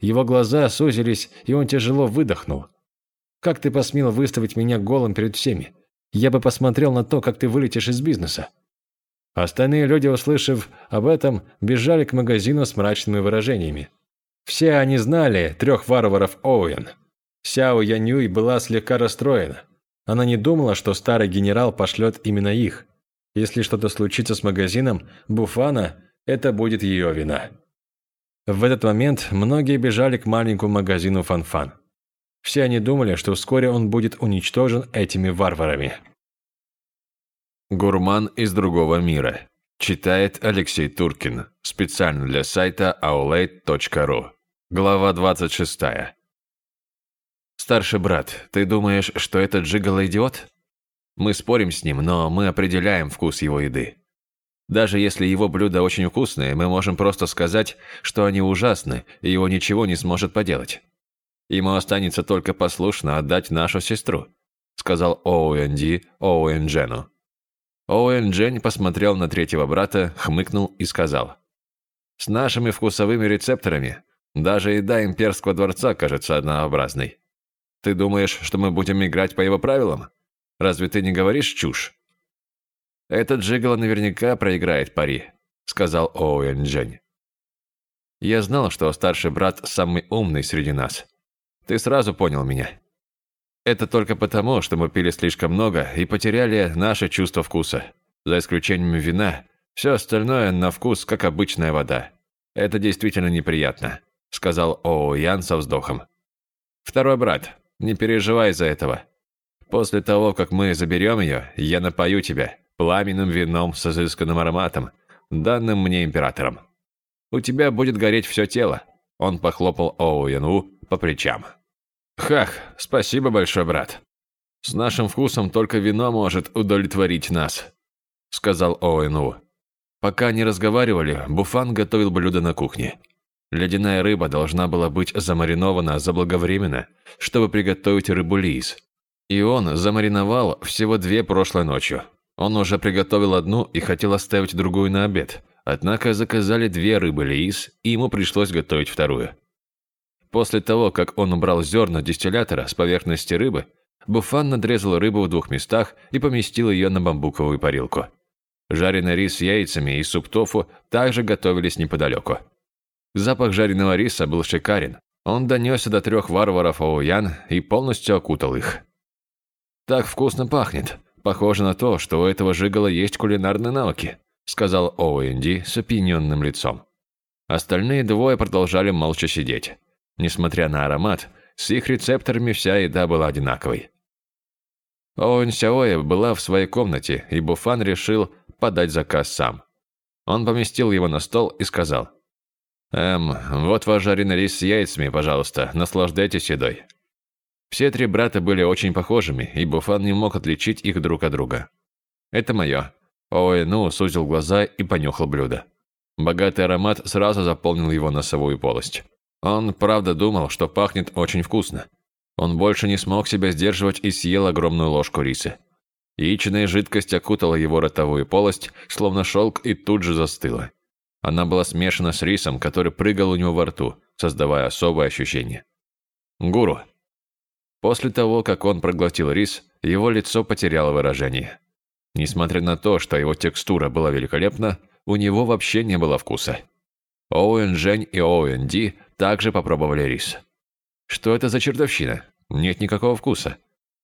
Speaker 1: Его глаза сузились, и он тяжело выдохнул. «Как ты посмел выставить меня голым перед всеми? Я бы посмотрел на то, как ты вылетишь из бизнеса». Остальные люди, услышав об этом, бежали к магазину с мрачными выражениями. Все они знали трех варваров Оуэн. Сяо Янюй была слегка расстроена. Она не думала, что старый генерал пошлет именно их. Если что-то случится с магазином Буфана, это будет ее вина. В этот момент многие бежали к маленькому магазину Фанфан. -фан. Все они думали, что вскоре он будет уничтожен этими варварами.
Speaker 2: Гурман из другого мира. Читает Алексей Туркин. Специально для сайта aulade.ru. Глава 26. Старший брат, ты думаешь, что это Джигало идиот? Мы спорим с ним, но мы определяем вкус его еды. Даже если его блюда очень вкусные, мы можем просто сказать, что они ужасны, и его ничего не сможет поделать. Ему останется только послушно отдать нашу сестру», сказал Оуэн Ди Оуэн Джену. Оуэн Джен посмотрел на третьего брата, хмыкнул и сказал. «С нашими вкусовыми рецепторами даже еда имперского дворца кажется однообразной. Ты думаешь, что мы будем играть по его правилам? Разве ты не говоришь чушь?» «Этот Джигало наверняка проиграет пари», сказал Оуэн Джен. «Я знал, что старший брат самый умный среди нас. Ты сразу понял меня. Это только потому, что мы пили слишком много и потеряли наше чувство вкуса. За исключением вина, все остальное на вкус, как обычная вода. Это действительно неприятно», — сказал Оу Ян со вздохом. «Второй брат, не переживай из-за этого. После того, как мы заберем ее, я напою тебя пламенным вином с изысканным ароматом, данным мне императором. У тебя будет гореть все тело». Он похлопал Оу Яну по плечам. «Хах, спасибо большой, брат. С нашим вкусом только вино может удовлетворить нас», — сказал Оуэну. Пока они разговаривали, Буфан готовил блюдо на кухне. Ледяная рыба должна была быть замаринована заблаговременно, чтобы приготовить рыбу лис. И он замариновал всего две прошлой ночью. Он уже приготовил одну и хотел оставить другую на обед. Однако заказали две рыбы лис, и ему пришлось готовить вторую. После того, как он убрал зерна дистиллятора с поверхности рыбы, Буфан надрезал рыбу в двух местах и поместил ее на бамбуковую парилку. Жареный рис с яйцами и суп тофу также готовились неподалеку. Запах жареного риса был шикарен. Он донесся до трех варваров Оуян и полностью окутал их. «Так вкусно пахнет. Похоже на то, что у этого жигала есть кулинарные навыки», сказал Оуэнди с опьяненным лицом. Остальные двое продолжали молча сидеть. Несмотря на аромат, с их рецепторами вся еда была одинаковой. Оуэн Сяоэ была в своей комнате, и Буфан решил подать заказ сам. Он поместил его на стол и сказал, «Эм, вот ваш жареный рис с яйцами, пожалуйста, наслаждайтесь едой». Все три брата были очень похожими, и Буфан не мог отличить их друг от друга. «Это мое». Оуэну сузил глаза и понюхал блюдо. Богатый аромат сразу заполнил его носовую полость. Он правда думал, что пахнет очень вкусно. Он больше не смог себя сдерживать и съел огромную ложку риса. Яичная жидкость окутала его ротовую полость, словно шелк, и тут же застыла. Она была смешана с рисом, который прыгал у него во рту, создавая особое ощущение. Гуру. После того, как он проглотил рис, его лицо потеряло выражение. Несмотря на то, что его текстура была великолепна, у него вообще не было вкуса. Оуэн Жень и Оуэн Ди также попробовали рис. Что это за чертовщина? Нет никакого вкуса.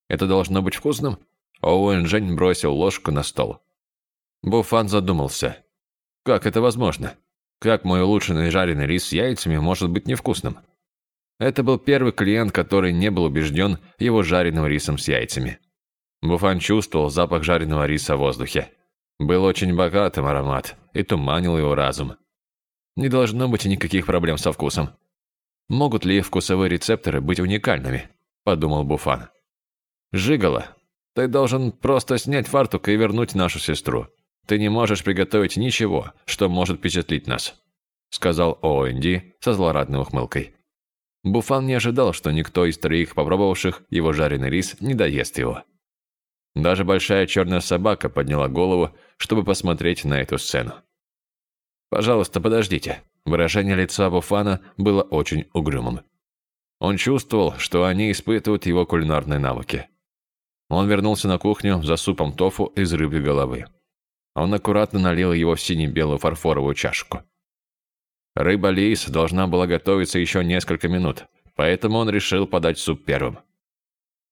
Speaker 2: Это должно быть вкусным? Оуэн Жень бросил ложку на стол. Буфан задумался. Как это возможно? Как мой улучшенный жареный рис с яйцами может быть невкусным? Это был первый клиент, который не был убежден его жареным рисом с яйцами. Буфан чувствовал запах жареного риса в воздухе. Был очень богатым аромат и туманил его разум. Не должно быть никаких проблем со вкусом. Могут ли вкусовые рецепторы быть уникальными? Подумал Буфан. Жигало, ты должен просто снять фартук и вернуть нашу сестру. Ты не можешь приготовить ничего, что может впечатлить нас, сказал Оэнди со злорадной ухмылкой. Буфан не ожидал, что никто из троих попробовавших его жареный рис не доест его. Даже большая черная собака подняла голову, чтобы посмотреть на эту сцену. «Пожалуйста, подождите», Выражение лица Буфана было очень угрюмым. Он чувствовал, что они испытывают его кулинарные навыки. Он вернулся на кухню за супом тофу из рыбьей головы. Он аккуратно налил его в сине-белую фарфоровую чашку. Рыба Лис должна была готовиться еще несколько минут, поэтому он решил подать суп первым.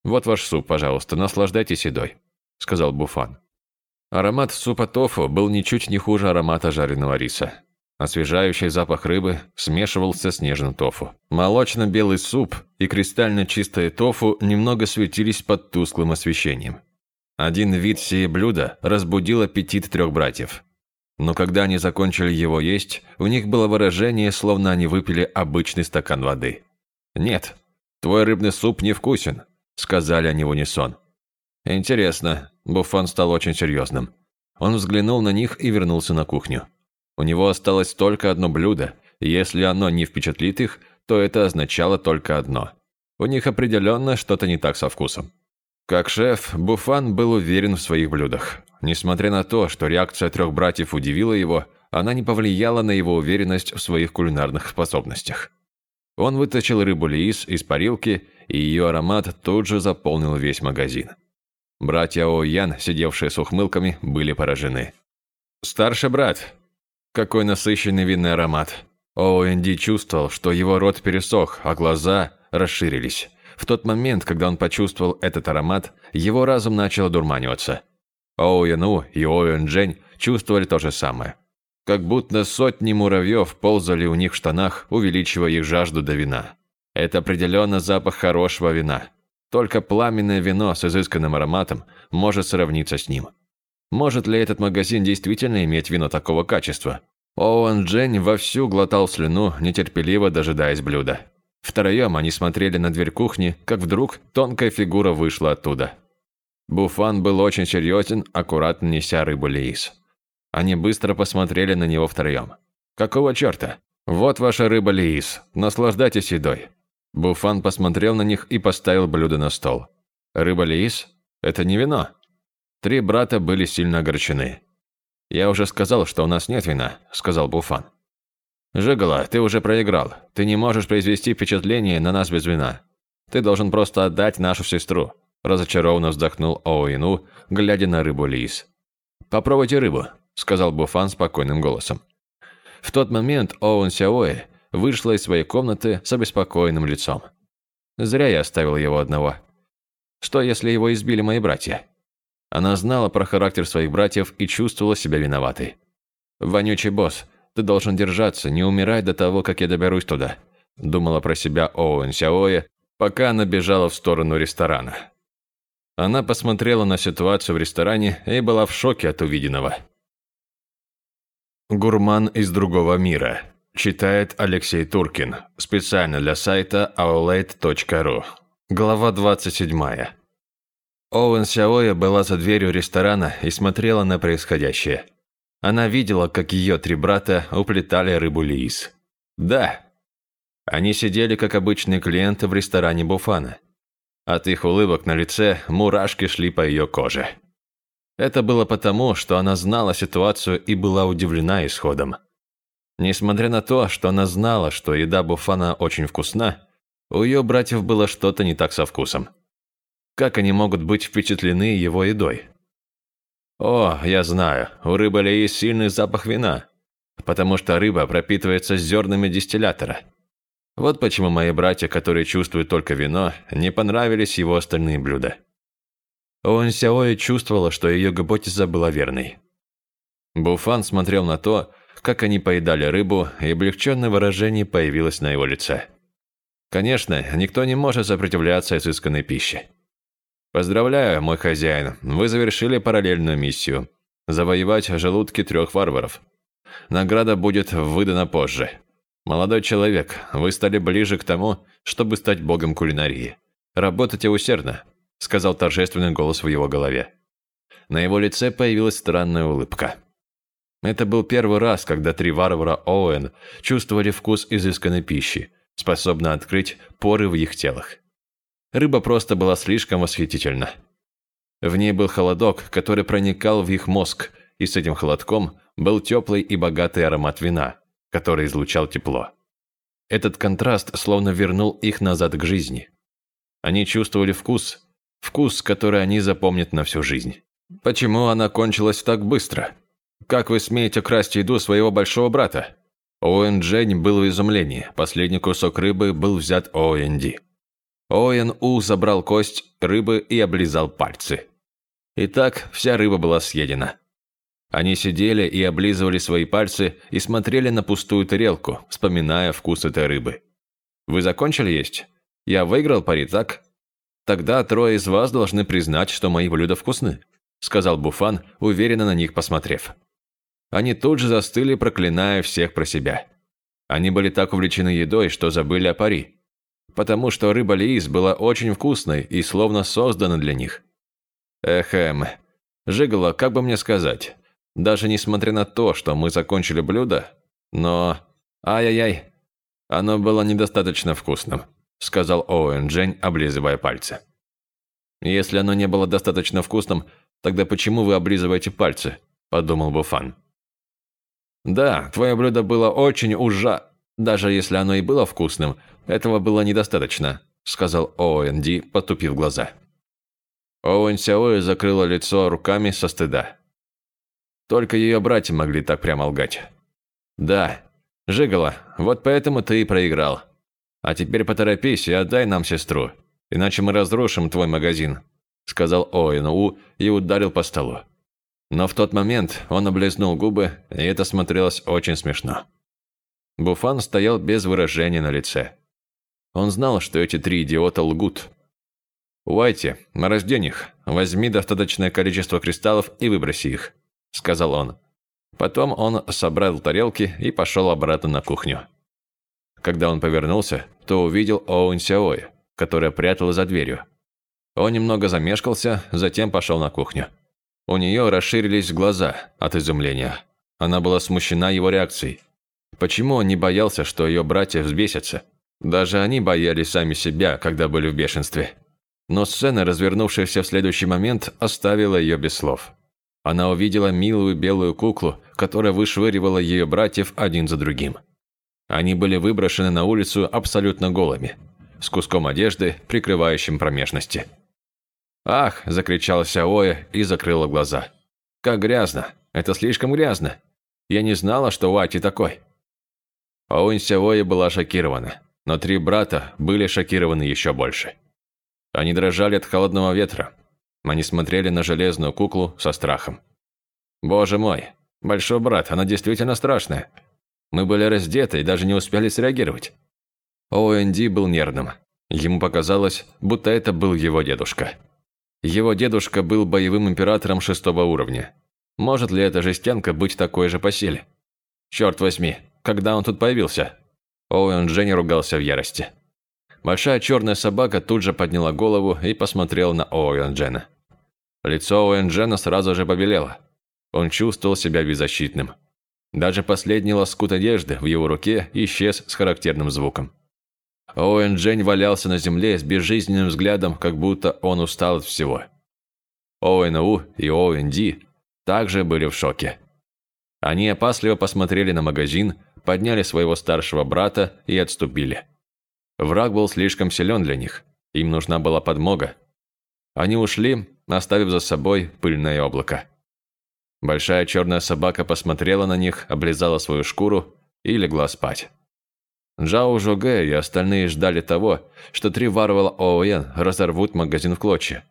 Speaker 2: «Вот ваш суп, пожалуйста, наслаждайтесь едой», – сказал Буфан. Аромат супа тофу был ничуть не хуже аромата жареного риса. Освежающий запах рыбы смешивался с нежным тофу. Молочно-белый суп и кристально чистое тофу немного светились под тусклым освещением. Один вид сие блюда разбудил аппетит трех братьев. Но когда они закончили его есть, у них было выражение, словно они выпили обычный стакан воды. «Нет, твой рыбный суп невкусен», – сказали они в унисон. «Интересно». Буфан стал очень серьезным. Он взглянул на них и вернулся на кухню. У него осталось только одно блюдо, если оно не впечатлит их, то это означало только одно. У них определенно что-то не так со вкусом. Как шеф, Буфан был уверен в своих блюдах. Несмотря на то, что реакция трех братьев удивила его, она не повлияла на его уверенность в своих кулинарных способностях. Он вытащил рыбу лиис из парилки, и ее аромат тут же заполнил весь магазин. Братья О'Ян, сидевшие с ухмылками, были поражены. «Старший брат!» Какой насыщенный винный аромат! О'Энди чувствовал, что его рот пересох, а глаза расширились. В тот момент, когда он почувствовал этот аромат, его разум начал дурманиваться. Оу Яну и Оуэн Джень чувствовали то же самое. Как будто сотни муравьев ползали у них в штанах, увеличивая их жажду до вина. Это определенно запах хорошего вина. Только пламенное вино с изысканным ароматом может сравниться с ним. Может ли этот магазин действительно иметь вино такого качества? Оуэн Джень вовсю глотал слюну, нетерпеливо дожидаясь блюда. Втроем они смотрели на дверь кухни, как вдруг тонкая фигура вышла оттуда. Буфан был очень серьезен, аккуратно неся рыбу Лиис. Они быстро посмотрели на него втроем. «Какого черта? Вот ваша рыба Лиис, наслаждайтесь едой». Буфан посмотрел на них и поставил блюдо на стол. «Рыба Лиис? Это не вино». Три брата были сильно огорчены. «Я уже сказал, что у нас нет вина», – сказал Буфан. «Жигала, ты уже проиграл. Ты не можешь произвести впечатление на нас без вина. Ты должен просто отдать нашу сестру», – разочарованно вздохнул Оуину, глядя на рыбу Лис. «Попробуйте рыбу», – сказал Буфан спокойным голосом. В тот момент Оуэн Сяоэ вышла из своей комнаты с обеспокоенным лицом. Зря я оставил его одного. Что, если его избили мои братья? Она знала про характер своих братьев и чувствовала себя виноватой. «Вонючий босс, ты должен держаться, не умирай до того, как я доберусь туда», думала про себя Оуэн Сяоэ, пока она бежала в сторону ресторана. Она посмотрела на ситуацию в ресторане и была в шоке от увиденного. Гурман из другого мира. Читает Алексей Туркин. Специально для сайта aulade.ru. Глава 27. Оуэн Сяоя была за дверью ресторана и смотрела на происходящее. Она видела, как ее три брата уплетали рыбу лиис. Да, они сидели как обычные клиенты в ресторане Буфана. От их улыбок на лице мурашки шли по ее коже. Это было потому, что она знала ситуацию и была удивлена исходом. Несмотря на то, что она знала, что еда Буфана очень вкусна, у ее братьев было что-то не так со вкусом. Как они могут быть впечатлены его едой? О, я знаю, у рыбы есть сильный запах вина, потому что рыба пропитывается зернами дистиллятора. Вот почему мои братья, которые чувствуют только вино, не понравились его остальные блюда. Он Сяоэ чувствовала, что ее гипотеза была верной. Буфан смотрел на то, как они поедали рыбу, и облегченное выражение появилось на его лице. Конечно, никто не может сопротивляться изысканной пище. «Поздравляю, мой хозяин, вы завершили параллельную миссию. Завоевать желудки трех варваров. Награда будет выдана позже. Молодой человек, вы стали ближе к тому, чтобы стать богом кулинарии. Работайте усердно», – сказал торжественный голос в его голове. На его лице появилась странная улыбка. Это был первый раз, когда три варвара Оуэн чувствовали вкус изысканной пищи, способный открыть поры в их телах. Рыба просто была слишком восхитительна. В ней был холодок, который проникал в их мозг, и с этим холодком был теплый и богатый аромат вина, который излучал тепло. Этот контраст словно вернул их назад к жизни. Они чувствовали вкус, вкус, который они запомнят на всю жизнь. Почему она кончилась так быстро? Как вы смеете красть еду своего большого брата? Оуэн Джень был в изумлении. Последний кусок рыбы был взят Оуэн Ди. Оуэн У забрал кость рыбы и облизал пальцы. Итак, вся рыба была съедена. Они сидели и облизывали свои пальцы и смотрели на пустую тарелку, вспоминая вкус этой рыбы. «Вы закончили есть? Я выиграл пари, так? Тогда трое из вас должны признать, что мои блюда вкусны», сказал Буфан, уверенно на них посмотрев. Они тут же застыли, проклиная всех про себя. Они были так увлечены едой, что забыли о пари. Потому что рыба Лиис была очень вкусной и словно создана для них. Эхэм. Жигало, как бы мне сказать, даже несмотря на то, что мы закончили блюдо, но... Ай-яй-яй, оно было недостаточно вкусным, сказал Оуэн Джень, облизывая пальцы. Если оно не было достаточно вкусным, тогда почему вы облизываете пальцы? подумал Буфан. Да, твое блюдо было очень ужа... Даже если оно и было вкусным, этого было недостаточно, сказал Оуэн Ди, потупив глаза. Оуэн Сяоэ закрыла лицо руками со стыда. Только ее братья могли так прямо лгать. Да, Жигала, вот поэтому ты и проиграл. А теперь поторопись и отдай нам сестру, иначе мы разрушим твой магазин», сказал Оуэн У и ударил по столу. Но в тот момент он облизнул губы, и это смотрелось очень смешно. Буфан стоял без выражения на лице. Он знал, что эти три идиота лгут. «Уайти, раздень их, возьми достаточное количество кристаллов и выброси их», – сказал он. Потом он собрал тарелки и пошел обратно на кухню. Когда он повернулся, то увидел Оуэн Сяои, которая пряталась за дверью. Он немного замешкался, затем пошел на кухню. У нее расширились глаза от изумления. Она была смущена его реакцией. Почему он не боялся, что ее братья взбесятся? Даже они боялись сами себя, когда были в бешенстве. Но сцена, развернувшаяся в следующий момент, оставила ее без слов. Она увидела милую белую куклу, которая вышвыривала ее братьев один за другим. Они были выброшены на улицу абсолютно голыми, с куском одежды, прикрывающим промежности. «Ах!» – закричала Сяоя и закрыла глаза. «Как грязно! Это слишком грязно! Я не знала, что Уати такой!» Оуэн Сяоя была шокирована, но три брата были шокированы еще больше. Они дрожали от холодного ветра, они смотрели на железную куклу со страхом. «Боже мой! Большой брат, она действительно страшная. Мы были раздеты и даже не успели среагировать». Оуэнди был нервным. Ему показалось, будто это был его дедушка. Его дедушка был боевым императором шестого уровня. Может ли эта жестянка быть такой же по силе? Черт возьми, когда он тут появился? Оуэн Дженни ругался в ярости. Большая черная собака тут же подняла голову и посмотрела на Оуэн Джена. Лицо Оуэн Джена сразу же побелело. Он чувствовал себя беззащитным. Даже последний лоскут одежды в его руке исчез с характерным звуком. Оуэн Джень валялся на земле с безжизненным взглядом, как будто он устал от всего. Оуэн У и Оуэн Ди также были в шоке. Они опасливо посмотрели на магазин, подняли своего старшего брата и отступили. Враг был слишком силен для них. Им нужна была подмога. Они ушли, оставив за собой пыльное облако. Большая черная собака посмотрела на них, облизала свою шкуру и легла спать. Джао Жогэ и остальные ждали того, что три варвала Оуэн разорвут магазин в клочья.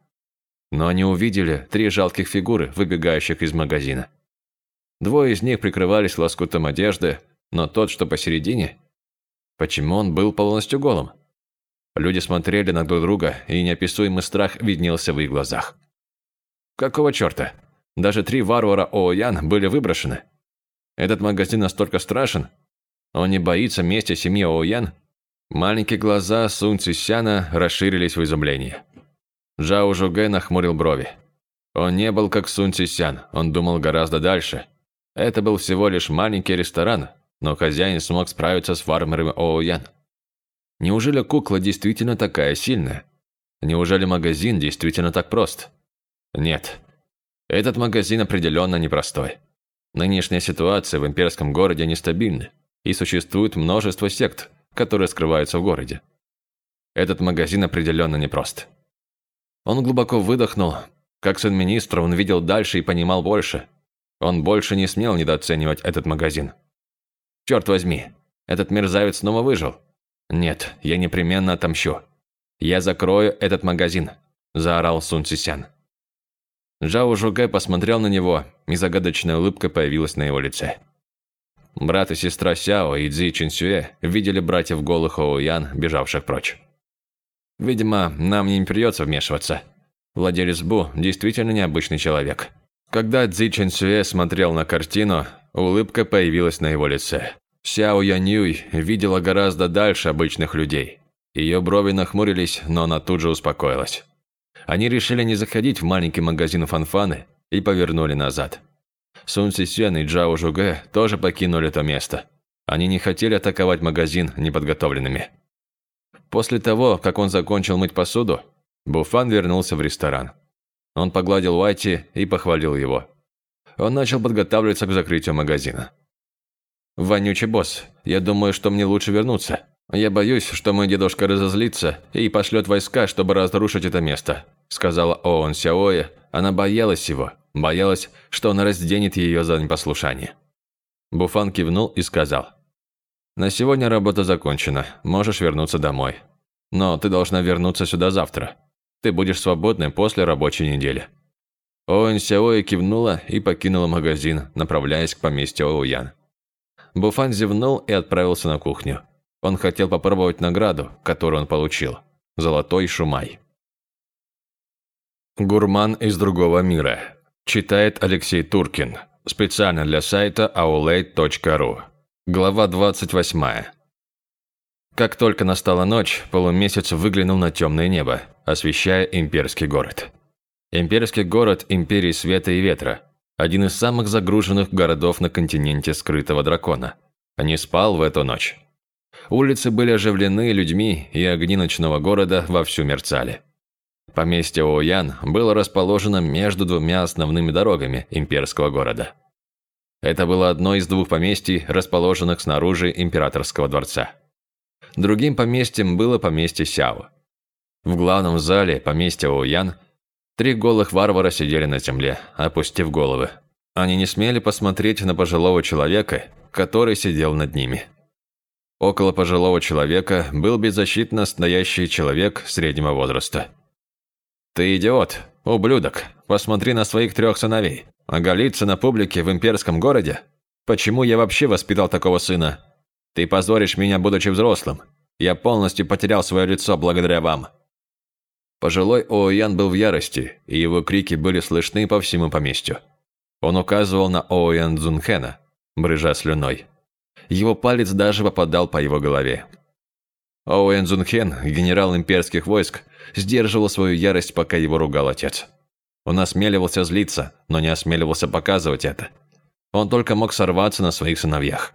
Speaker 2: Но они увидели три жалких фигуры, выбегающих из магазина. Двое из них прикрывались лоскутом одежды, но тот, что посередине, Почему он был полностью голым? Люди смотрели на друг друга, и неописуемый страх виднелся в их глазах. Какого черта? Даже три варвара Ооян были выброшены. Этот магазин настолько страшен. Он не боится мести семьи Ооян. Маленькие глаза Сун Цисяна расширились в изумлении. Джао Жугэ нахмурил брови. Он не был как Сун Цисян, он думал гораздо дальше. Это был всего лишь маленький ресторан, но хозяин смог справиться с фармерами Оуян. Неужели кукла действительно такая сильная? Неужели магазин действительно так прост? Нет. Этот магазин определенно непростой. Нынешняя ситуация в имперском городе нестабильна. И существует множество сект, которые скрываются в городе. Этот магазин определенно непрост. Он глубоко выдохнул. Как сын министра, он видел дальше и понимал больше. Он больше не смел недооценивать этот магазин. Черт возьми, этот мерзавец снова выжил. Нет, я непременно отомщу. Я закрою этот магазин, заорал Сун Цисян. Жао Жугай посмотрел на него, и загадочная улыбка появилась на его лице. Брат и сестра Сяо и Цзи Чинсюэ видели братьев голых Оуян, бежавших прочь. Видимо, нам не придется вмешиваться. Владелец Бу действительно необычный человек. Когда Цзи Чинсюэ смотрел на картину, улыбка появилась на его лице. Сяо Янюй видела гораздо дальше обычных людей. Ее брови нахмурились, но она тут же успокоилась. Они решили не заходить в маленький магазин Фанфаны и повернули назад. Сун Сисюэн и Джао Жуге тоже покинули то место. Они не хотели атаковать магазин неподготовленными. После того, как он закончил мыть посуду, Буфан вернулся в ресторан. Он погладил Уайти и похвалил его. Он начал подготавливаться к закрытию магазина. «Вонючий босс, я думаю, что мне лучше вернуться. Я боюсь, что мой дедушка разозлится и пошлет войска, чтобы разрушить это место», сказала Оуэн Сяоэ. Она боялась его, боялась, что он разденет ее за непослушание. Буфан кивнул и сказал. «На сегодня работа закончена, можешь вернуться домой. Но ты должна вернуться сюда завтра. Ты будешь свободной после рабочей недели». Оуэн Сяоэ кивнула и покинула магазин, направляясь к поместью Оуян. Буфан зевнул и отправился на кухню. Он хотел попробовать награду, которую он получил – золотой шумай. Гурман из другого мира. Читает Алексей Туркин. Специально для сайта aulade.ru. Глава 28. Как только настала ночь, полумесяц выглянул на темное небо, освещая имперский город. Имперский город Империи Света и Ветра – один из самых загруженных городов на континенте скрытого дракона. Не спал в эту ночь. Улицы были оживлены людьми, и огни ночного города вовсю мерцали. Поместье Оуян было расположено между двумя основными дорогами имперского города. Это было одно из двух поместий, расположенных снаружи императорского дворца. Другим поместьем было поместье Сяо. В главном зале поместья Оуян три голых варвара сидели на земле, опустив головы. Они не смели посмотреть на пожилого человека, который сидел над ними. Около пожилого человека был беззащитно стоящий человек среднего возраста. «Ты идиот, ублюдок, посмотри на своих трех сыновей. Оголиться на публике в имперском городе? Почему я вообще воспитал такого сына? Ты позоришь меня, будучи взрослым. Я полностью потерял свое лицо благодаря вам». Пожилой Оуян был в ярости, и его крики были слышны по всему поместью. Он указывал на Оуян Цзунхэна, брыжа слюной. Его палец даже попадал по его голове. Оуэн Цзунхен, генерал имперских войск, сдерживал свою ярость, пока его ругал отец. Он осмеливался злиться, но не осмеливался показывать это. Он только мог сорваться на своих сыновьях.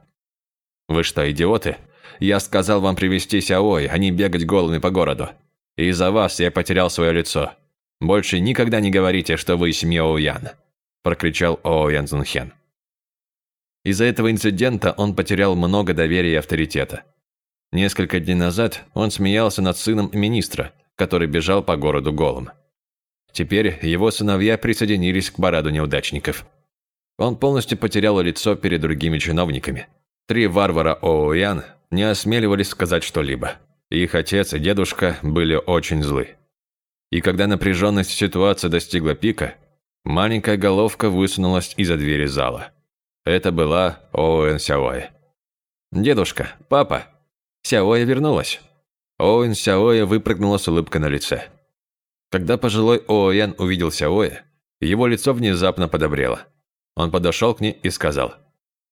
Speaker 2: «Вы что, идиоты? Я сказал вам привести Сяой, а не бегать голыми по городу. Из-за вас я потерял свое лицо. Больше никогда не говорите, что вы семья Оуян», – прокричал Оуян Цзунхен. Из-за этого инцидента он потерял много доверия и авторитета. Несколько дней назад он смеялся над сыном министра, который бежал по городу голым. Теперь его сыновья присоединились к параду неудачников. Он полностью потерял лицо перед другими чиновниками. Три варвара Оуян не осмеливались сказать что-либо. Их отец и дедушка были очень злы. И когда напряженность ситуации достигла пика, маленькая головка высунулась из-за двери зала. Это была Оуэн Сяоэ. «Дедушка, папа!» Сяоэ вернулась. Оуэн Сяоэ выпрыгнула с улыбкой на лице. Когда пожилой Оуэн увидел Сяоэ, его лицо внезапно подобрело. Он подошел к ней и сказал.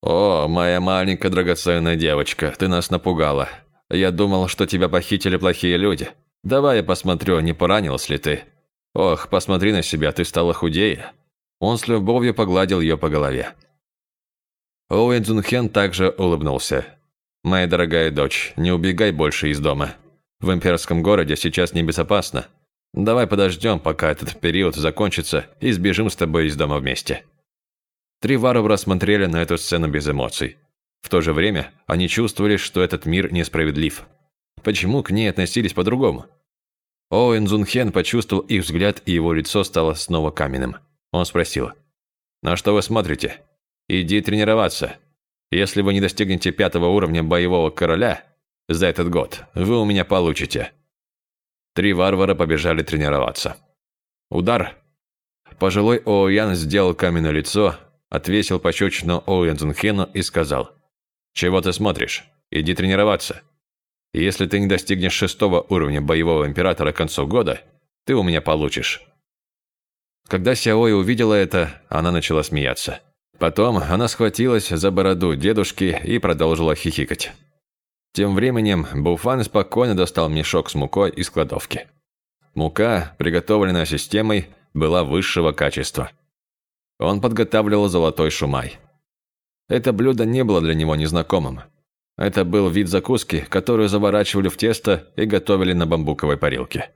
Speaker 2: «О, моя маленькая драгоценная девочка, ты нас напугала. Я думал, что тебя похитили плохие люди. Давай я посмотрю, не поранилась ли ты. Ох, посмотри на себя, ты стала худее». Он с любовью погладил ее по голове. Оуэн Цзунхен также улыбнулся. «Моя дорогая дочь, не убегай больше из дома. В имперском городе сейчас небезопасно. Давай подождем, пока этот период закончится, и сбежим с тобой из дома вместе». Три варвара смотрели на эту сцену без эмоций. В то же время они чувствовали, что этот мир несправедлив. Почему к ней относились по-другому? Оуэн Зунхен почувствовал их взгляд, и его лицо стало снова каменным. Он спросил, «На что вы смотрите? Иди тренироваться. Если вы не достигнете пятого уровня боевого короля за этот год, вы у меня получите». Три варвара побежали тренироваться. Удар. Пожилой Оуян сделал каменное лицо, отвесил пощечину Зунхену и сказал, «Чего ты смотришь? Иди тренироваться. Если ты не достигнешь шестого уровня боевого императора к концу года, ты у меня получишь». Когда Сяой увидела это, она начала смеяться. Потом она схватилась за бороду дедушки и продолжила хихикать. Тем временем Буфан спокойно достал мешок с мукой из кладовки. Мука, приготовленная системой, была высшего качества. Он подготавливал золотой шумай. Это блюдо не было для него незнакомым. Это был вид закуски, которую заворачивали в тесто и готовили на бамбуковой парилке.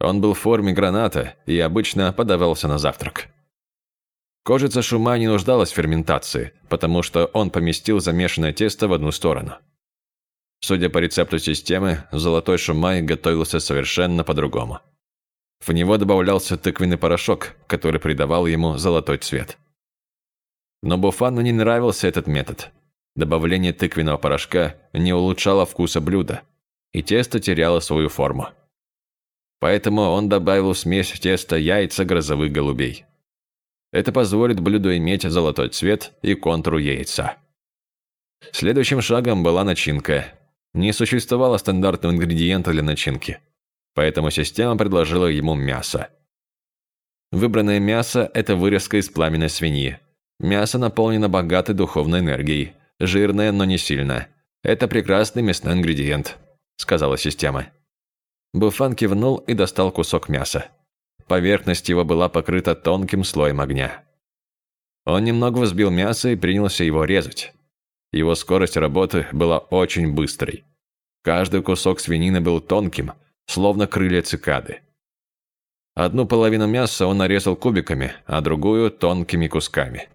Speaker 2: Он был в форме граната и обычно подавался на завтрак. Кожица шума не нуждалась в ферментации, потому что он поместил замешанное тесто в одну сторону. Судя по рецепту системы, золотой шумай готовился совершенно по-другому. В него добавлялся тыквенный порошок, который придавал ему золотой цвет. Но Буфану не нравился этот метод. Добавление тыквенного порошка не улучшало вкуса блюда, и тесто теряло свою форму. Поэтому он добавил в смесь теста яйца грозовых голубей. Это позволит блюду иметь золотой цвет и контур яйца. Следующим шагом была начинка. Не существовало стандартного ингредиента для начинки, поэтому система предложила ему мясо. Выбранное мясо – это вырезка из пламенной свиньи. Мясо наполнено богатой духовной энергией, жирное, но не сильно. Это прекрасный мясной ингредиент, сказала система. Буфан кивнул и достал кусок мяса. Поверхность его была покрыта тонким слоем огня. Он немного взбил мясо и принялся его резать. Его скорость работы была очень быстрой. Каждый кусок свинины был тонким, словно крылья цикады. Одну половину мяса он нарезал кубиками, а другую – тонкими кусками.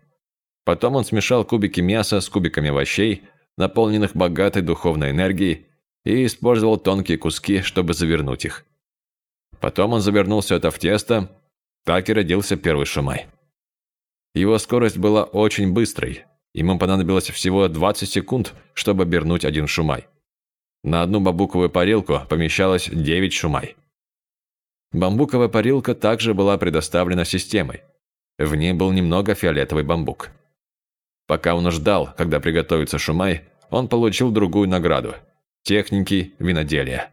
Speaker 2: Потом он смешал кубики мяса с кубиками овощей, наполненных богатой духовной энергией, и использовал тонкие куски, чтобы завернуть их. Потом он завернул все это в тесто, так и родился первый шумай. Его скорость была очень быстрой, ему понадобилось всего 20 секунд, чтобы обернуть один шумай. На одну бамбуковую парилку помещалось 9 шумай. Бамбуковая парилка также была предоставлена системой. В ней был немного фиолетовый бамбук. Пока он ждал, когда приготовится шумай, он получил другую награду – техники виноделия.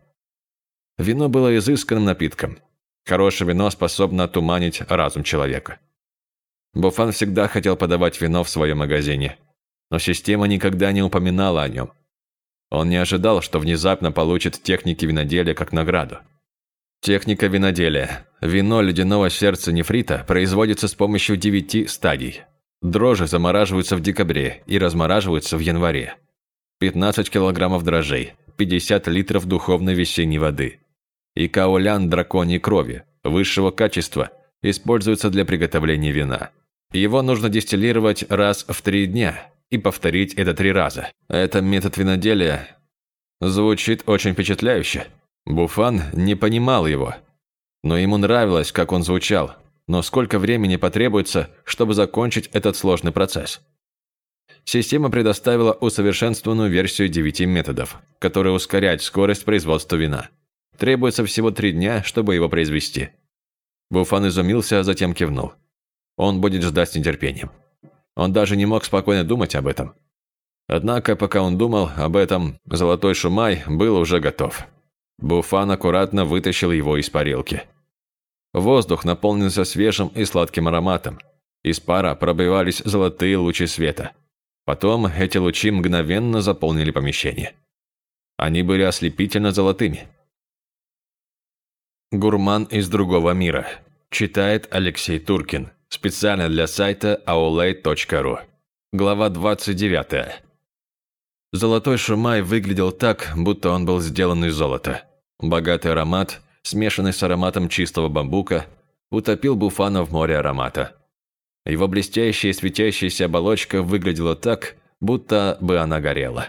Speaker 2: Вино было изысканным напитком. Хорошее вино способно туманить разум человека. Буфан всегда хотел подавать вино в своем магазине, но система никогда не упоминала о нем. Он не ожидал, что внезапно получит техники виноделия как награду. Техника виноделия. Вино ледяного сердца нефрита производится с помощью девяти стадий. Дрожжи замораживаются в декабре и размораживаются в январе. 15 килограммов дрожжей, 50 литров духовной весенней воды. И каолян драконьей крови, высшего качества, используется для приготовления вина. Его нужно дистиллировать раз в три дня и повторить это три раза. Это метод виноделия звучит очень впечатляюще. Буфан не понимал его, но ему нравилось, как он звучал. Но сколько времени потребуется, чтобы закончить этот сложный процесс? Система предоставила усовершенствованную версию 9 методов, которые ускоряют скорость производства вина. Требуется всего 3 дня, чтобы его произвести. Буфан изумился, а затем кивнул. Он будет ждать с нетерпением. Он даже не мог спокойно думать об этом. Однако, пока он думал об этом, золотой шумай был уже готов. Буфан аккуратно вытащил его из парилки. Воздух наполнился свежим и сладким ароматом. Из пара пробивались золотые лучи света. Потом эти лучи мгновенно заполнили помещение. Они были ослепительно золотыми. Гурман из другого мира. Читает Алексей Туркин. Специально для сайта aulay.ru. Глава 29. Золотой шумай выглядел так, будто он был сделан из золота. Богатый аромат, смешанный с ароматом чистого бамбука, утопил Буфана в море аромата. Его блестящая и светящаяся оболочка выглядела так, будто бы она горела.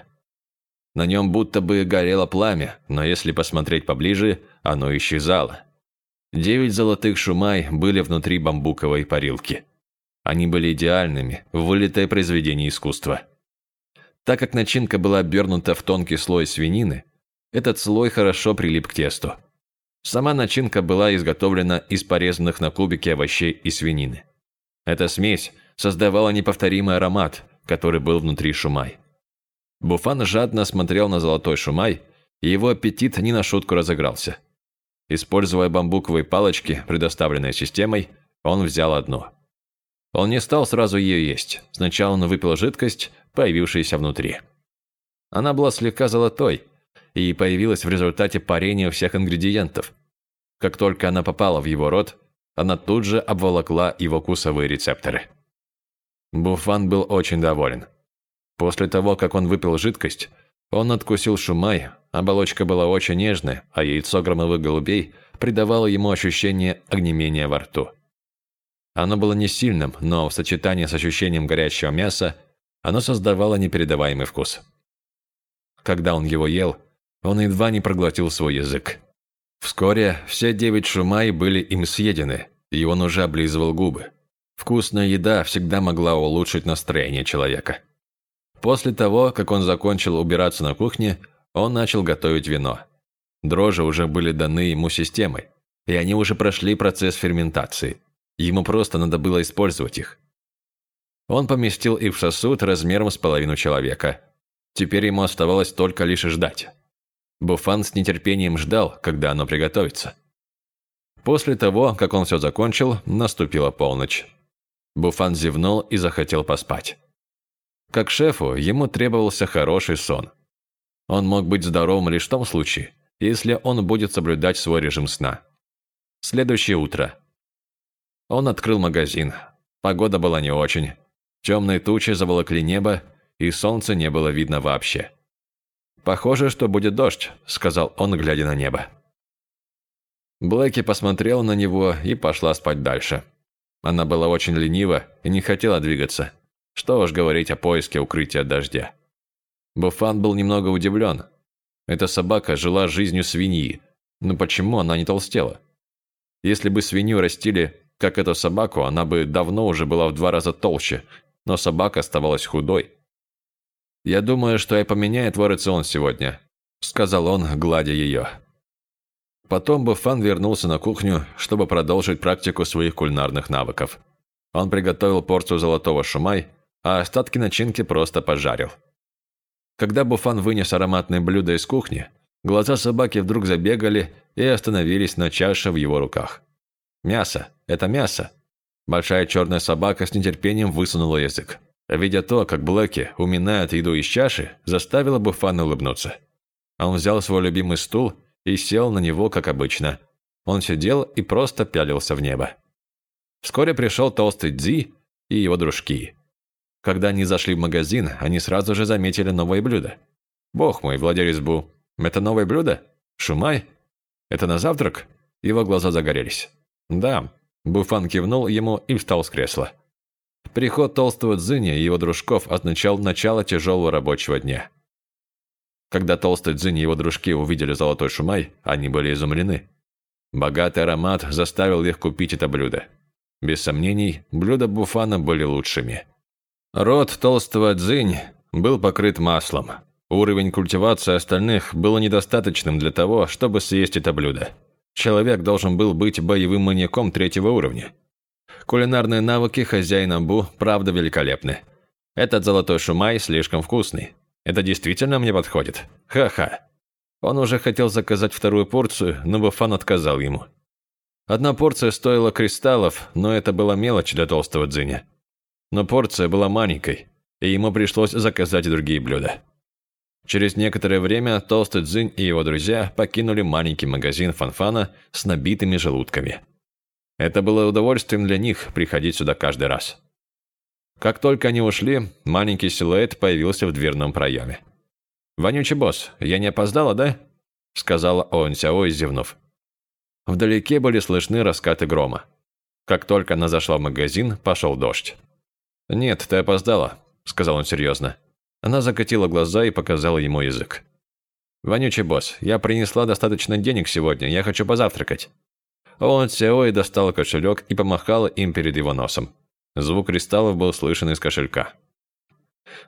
Speaker 2: На нем будто бы горело пламя, но если посмотреть поближе, оно исчезало. Девять золотых шумай были внутри бамбуковой парилки. Они были идеальными, вылитое произведение искусства. Так как начинка была обернута в тонкий слой свинины, этот слой хорошо прилип к тесту. Сама начинка была изготовлена из порезанных на кубики овощей и свинины. Эта смесь создавала неповторимый аромат, который был внутри шумай. Буфан жадно смотрел на золотой шумай, и его аппетит не на шутку разыгрался. Используя бамбуковые палочки, предоставленные системой, он взял одну. Он не стал сразу ее есть. Сначала он выпил жидкость, появившуюся внутри. Она была слегка золотой и появилась в результате парения всех ингредиентов. Как только она попала в его рот, она тут же обволокла его вкусовые рецепторы. Буфан был очень доволен. После того, как он выпил жидкость, он откусил шумай, оболочка была очень нежная, а яйцо громовых голубей придавало ему ощущение огнемения во рту. Оно было не сильным, но в сочетании с ощущением горячего мяса оно создавало непередаваемый вкус. Когда он его ел, он едва не проглотил свой язык. Вскоре все девять шумай были им съедены, и он уже облизывал губы. Вкусная еда всегда могла улучшить настроение человека. После того, как он закончил убираться на кухне, он начал готовить вино. Дрожжи уже были даны ему системой, и они уже прошли процесс ферментации. Ему просто надо было использовать их. Он поместил их в сосуд размером с половину человека. Теперь ему оставалось только лишь ждать. Буфан с нетерпением ждал, когда оно приготовится. После того, как он все закончил, наступила полночь. Буфан зевнул и захотел поспать. Как шефу, ему требовался хороший сон. Он мог быть здоровым лишь в том случае, если он будет соблюдать свой режим сна. Следующее утро. Он открыл магазин. Погода была не очень. Темные тучи заволокли небо, и солнца не было видно вообще. «Похоже, что будет дождь», – сказал он, глядя на небо. Блэки посмотрела на него и пошла спать дальше. Она была очень ленива и не хотела двигаться. Что уж говорить о поиске укрытия от дождя. Буфан был немного удивлен. Эта собака жила жизнью свиньи, но почему она не толстела? Если бы свинью растили, как эту собаку, она бы давно уже была в два раза толще, но собака оставалась худой. «Я думаю, что я поменяю твой рацион сегодня», – сказал он, гладя ее. Потом Буфан вернулся на кухню, чтобы продолжить практику своих кулинарных навыков. Он приготовил порцию золотого шумай – а остатки начинки просто пожарил. Когда Буфан вынес ароматное блюдо из кухни, глаза собаки вдруг забегали и остановились на чаше в его руках. «Мясо! Это мясо!» Большая черная собака с нетерпением высунула язык. Видя то, как Блэки уминает еду из чаши, заставила Буфана улыбнуться. Он взял свой любимый стул и сел на него, как обычно. Он сидел и просто пялился в небо. Вскоре пришел толстый Дзи и его дружки. Когда они зашли в магазин, они сразу же заметили новое блюдо. «Бог мой, владелец Бу, это новое блюдо? Шумай? Это на завтрак?» Его глаза загорелись. «Да». Буфан кивнул ему и встал с кресла. Приход толстого Дзыня и его дружков означал начало тяжелого рабочего дня. Когда толстый Дзынь и его дружки увидели золотой шумай, они были изумлены. Богатый аромат заставил их купить это блюдо. Без сомнений, блюда Буфана были лучшими. Рот толстого дзынь был покрыт маслом. Уровень культивации остальных был недостаточным для того, чтобы съесть это блюдо. Человек должен был быть боевым маньяком третьего уровня. Кулинарные навыки хозяина Бу правда великолепны. Этот золотой шумай слишком вкусный. Это действительно мне подходит. Ха-ха. Он уже хотел заказать вторую порцию, но Буфан отказал ему. Одна порция стоила кристаллов, но это была мелочь для толстого дзыня но порция была маленькой, и ему пришлось заказать другие блюда. Через некоторое время Толстый Цзинь и его друзья покинули маленький магазин Фанфана с набитыми желудками. Это было удовольствием для них приходить сюда каждый раз. Как только они ушли, маленький силуэт появился в дверном проеме. «Вонючий босс, я не опоздала, да?» – сказала Он Сяо, зевнув. Вдалеке были слышны раскаты грома. Как только она зашла в магазин, пошел дождь. «Нет, ты опоздала», – сказал он серьезно. Она закатила глаза и показала ему язык. «Вонючий босс, я принесла достаточно денег сегодня, я хочу позавтракать». Он Сяой достал кошелек и помахала им перед его носом. Звук кристаллов был слышен из кошелька.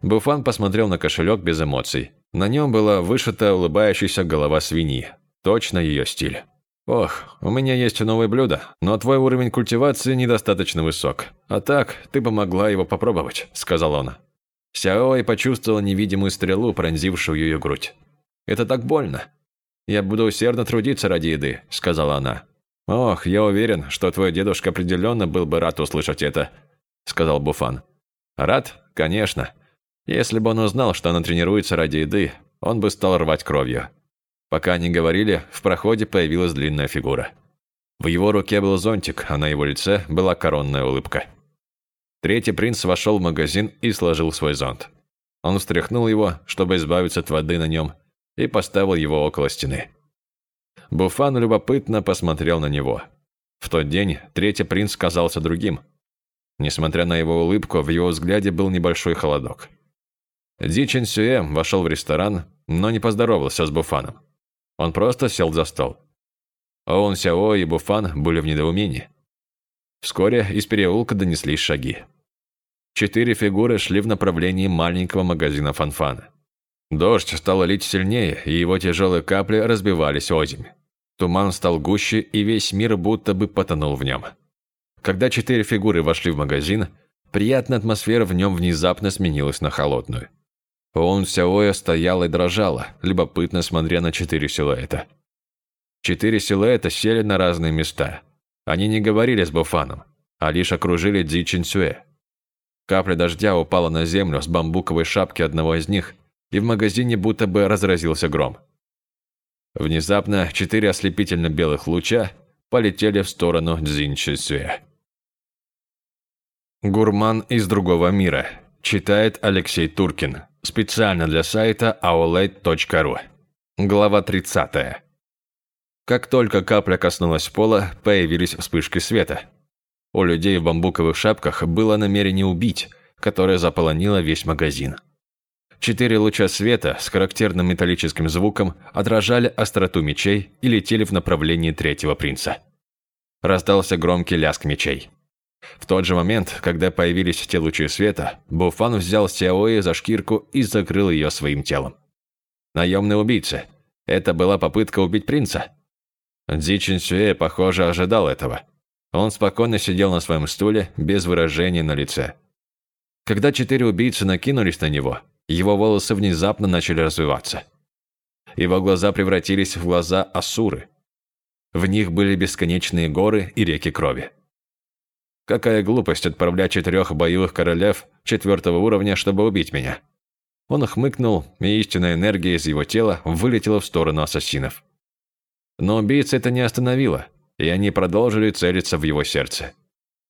Speaker 2: Буфан посмотрел на кошелек без эмоций. На нем была вышита улыбающаяся голова свиньи. Точно ее стиль. «Ох, у меня есть новое блюдо, но твой уровень культивации недостаточно высок. А так, ты бы могла его попробовать», – сказал он. Сяой почувствовала невидимую стрелу, пронзившую ее грудь. «Это так больно. Я буду усердно трудиться ради еды», – сказала она. «Ох, я уверен, что твой дедушка определенно был бы рад услышать это», – сказал Буфан. «Рад? Конечно. Если бы он узнал, что она тренируется ради еды, он бы стал рвать кровью». Пока они говорили, в проходе появилась длинная фигура. В его руке был зонтик, а на его лице была коронная улыбка. Третий принц вошел в магазин и сложил свой зонт. Он встряхнул его, чтобы избавиться от воды на нем, и поставил его около стены. Буфан любопытно посмотрел на него. В тот день третий принц казался другим. Несмотря на его улыбку, в его взгляде был небольшой холодок. Ди Чин Сюэ вошел в ресторан, но не поздоровался с Буфаном. Он просто сел за стол. Оун Сяо и Буфан были в недоумении. Вскоре из переулка донеслись шаги. Четыре фигуры шли в направлении маленького магазина Фанфана. Дождь стал лить сильнее, и его тяжелые капли разбивались озимь. Туман стал гуще, и весь мир будто бы потонул в нем. Когда четыре фигуры вошли в магазин, приятная атмосфера в нем внезапно сменилась на холодную. Он Сяоя стояла и дрожала, любопытно смотря на четыре силуэта. Четыре силуэта сели на разные места. Они не говорили с Буфаном, а лишь окружили Дзи Чинсюэ. Капля дождя упала на землю с бамбуковой шапки одного из них, и в магазине будто бы разразился гром. Внезапно четыре ослепительно белых луча полетели в сторону Цзиньчжисюэ. Гурман из другого мира. Читает Алексей Туркин. Специально для сайта aulade.ru. Глава 30. Как только капля коснулась пола, появились вспышки света. У людей в бамбуковых шапках было намерение убить, которое заполонило весь магазин. Четыре луча света с характерным металлическим звуком отражали остроту мечей и летели в направлении третьего принца. Раздался громкий лязг мечей. В тот же момент, когда появились те лучи света, Буфан взял Сяои за шкирку и закрыл ее своим телом. Наемный убийца. Это была попытка убить принца. Дзи Сюэ, похоже, ожидал этого. Он спокойно сидел на своем стуле, без выражения на лице. Когда четыре убийцы накинулись на него, его волосы внезапно начали развиваться. Его глаза превратились в глаза Асуры. В них были бесконечные горы и реки крови. Какая глупость отправлять четырех боевых королев четвертого уровня, чтобы убить меня. Он хмыкнул, и истинная энергия из его тела вылетела в сторону ассасинов. Но убийцы это не остановило, и они продолжили целиться в его сердце.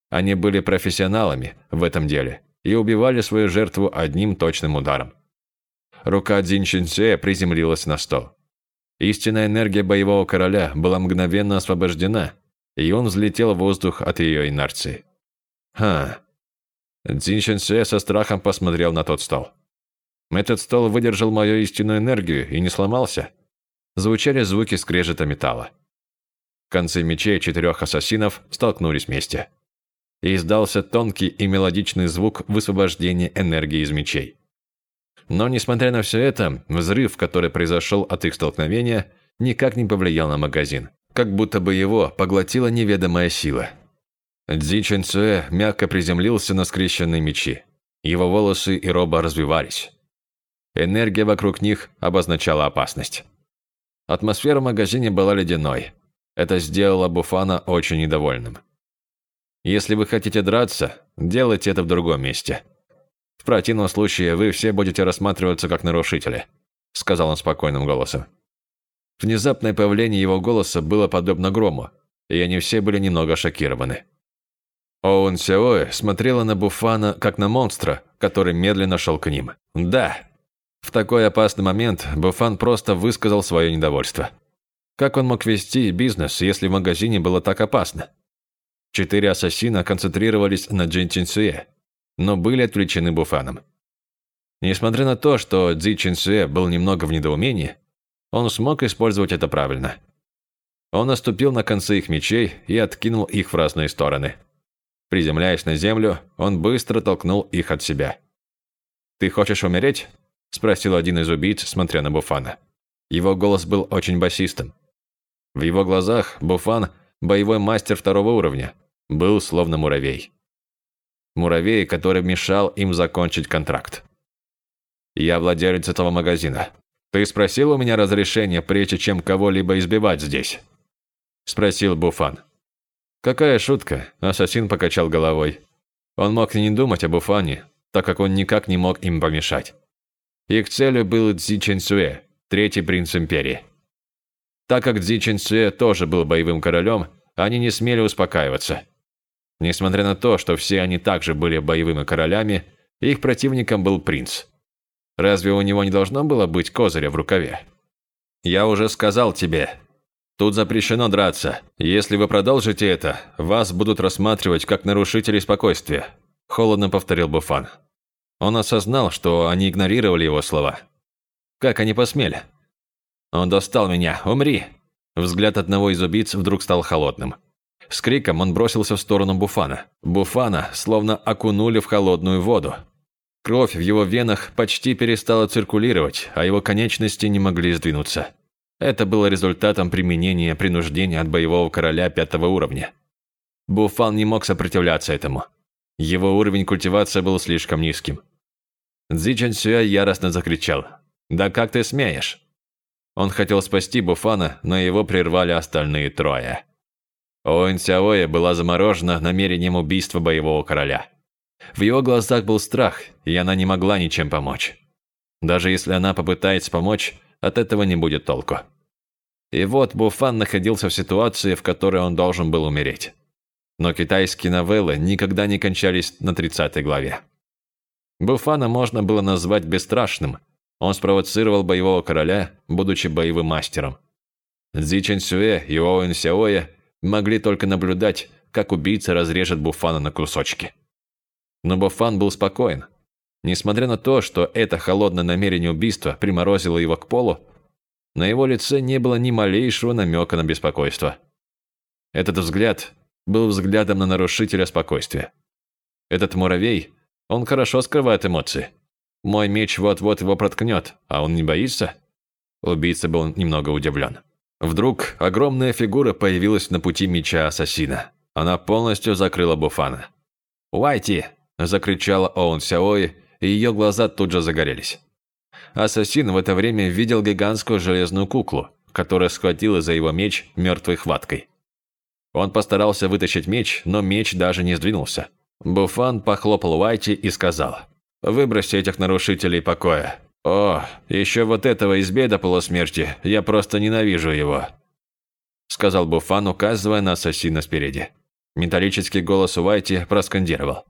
Speaker 2: Они были профессионалами в этом деле и убивали свою жертву одним точным ударом. Рука Дзин Чинсе приземлилась на стол. Истинная энергия боевого короля была мгновенно освобождена, и он взлетел в воздух от ее инерции. «Ха». Дзин Чинсе со страхом посмотрел на тот стол. «Этот стол выдержал мою истинную энергию и не сломался». Звучали звуки скрежета металла. Концы мечей четырех ассасинов столкнулись вместе и издался тонкий и мелодичный звук высвобождения энергии из мечей. Но, несмотря на все это, взрыв, который произошел от их столкновения, никак не повлиял на магазин, как будто бы его поглотила неведомая сила. Дзи Чэнцуэ мягко приземлился на скрещенные мечи. Его волосы и роба развивались. Энергия вокруг них обозначала опасность. Атмосфера в магазине была ледяной. Это сделало Буфана очень недовольным. Если вы хотите драться, делайте это в другом месте. В противном случае вы все будете рассматриваться как нарушители», – сказал он спокойным голосом. Внезапное появление его голоса было подобно грому, и они все были немного шокированы. Оуэн Сяоэ смотрела на Буфана как на монстра, который медленно шел к ним. «Да». В такой опасный момент Буфан просто высказал свое недовольство. Как он мог вести бизнес, если в магазине было так опасно? Четыре ассасина концентрировались на Джин Чинсуе, но были отвлечены Буфаном. Несмотря на то, что Цзи Чинсуэ был немного в недоумении, он смог использовать это правильно. Он наступил на концы их мечей и откинул их в разные стороны. Приземляясь на землю, он быстро толкнул их от себя. «Ты хочешь умереть?» – спросил один из убийц, смотря на Буфана. Его голос был очень басистым. В его глазах Буфан, боевой мастер второго уровня, был словно муравей. Муравей, который мешал им закончить контракт. «Я владелец этого магазина. Ты спросил у меня разрешения, прежде чем кого-либо избивать здесь?» Спросил Буфан. «Какая шутка?» – ассасин покачал головой. Он мог не думать об Буфане, так как он никак не мог им помешать. Их целью был Цзи Чэньсуэ, третий принц империи. Так как Цзи Чэньсуэ тоже был боевым королем, они не смели успокаиваться. Несмотря на то, что все они также были боевыми королями, их противником был принц. Разве у него не должно было быть козыря в рукаве? «Я уже сказал тебе. Тут запрещено драться. Если вы продолжите это, вас будут рассматривать как нарушителей спокойствия», – холодно повторил Буфан. Он осознал, что они игнорировали его слова. «Как они посмели?» «Он достал меня! Умри!» Взгляд одного из убийц вдруг стал холодным. С криком он бросился в сторону Буфана. Буфана словно окунули в холодную воду. Кровь в его венах почти перестала циркулировать, а его конечности не могли сдвинуться. Это было результатом применения принуждения от боевого короля пятого уровня. Буфан не мог сопротивляться этому. Его уровень культивации был слишком низким. Цзи Чансюя яростно закричал. «Да как ты смеешь?» Он хотел спасти Буфана, но его прервали остальные трое. Оэн Сяоэ была заморожена намерением убийства боевого короля. В его глазах был страх, и она не могла ничем помочь. Даже если она попытается помочь, от этого не будет толку. И вот Буфан находился в ситуации, в которой он должен был умереть. Но китайские новеллы никогда не кончались на 30 главе. Буфана можно было назвать бесстрашным. Он спровоцировал боевого короля, будучи боевым мастером. Цзи Чэньсюэ и Оуэн Сяоэ могли только наблюдать, как убийца разрежет Буфана на кусочки. Но Бофан был спокоен. Несмотря на то, что это холодное намерение убийства приморозило его к полу, на его лице не было ни малейшего намека на беспокойство. Этот взгляд был взглядом на нарушителя спокойствия. Этот муравей, он хорошо скрывает эмоции. Мой меч вот-вот его проткнет, а он не боится? Убийца был немного удивлен. Вдруг огромная фигура появилась на пути меча ассасина. Она полностью закрыла Буфана. «Уайти!» Закричала Оун Сяои, и ее глаза тут же загорелись. Ассасин в это время видел гигантскую железную куклу, которая схватила за его меч мертвой хваткой. Он постарался вытащить меч, но меч даже не сдвинулся. Буфан похлопал Уайти и сказал, «Выбросьте этих нарушителей покоя. О, еще вот этого избей до полусмерти, я просто ненавижу его», сказал Буфан, указывая на ассасина спереди. Металлический голос Уайти проскандировал.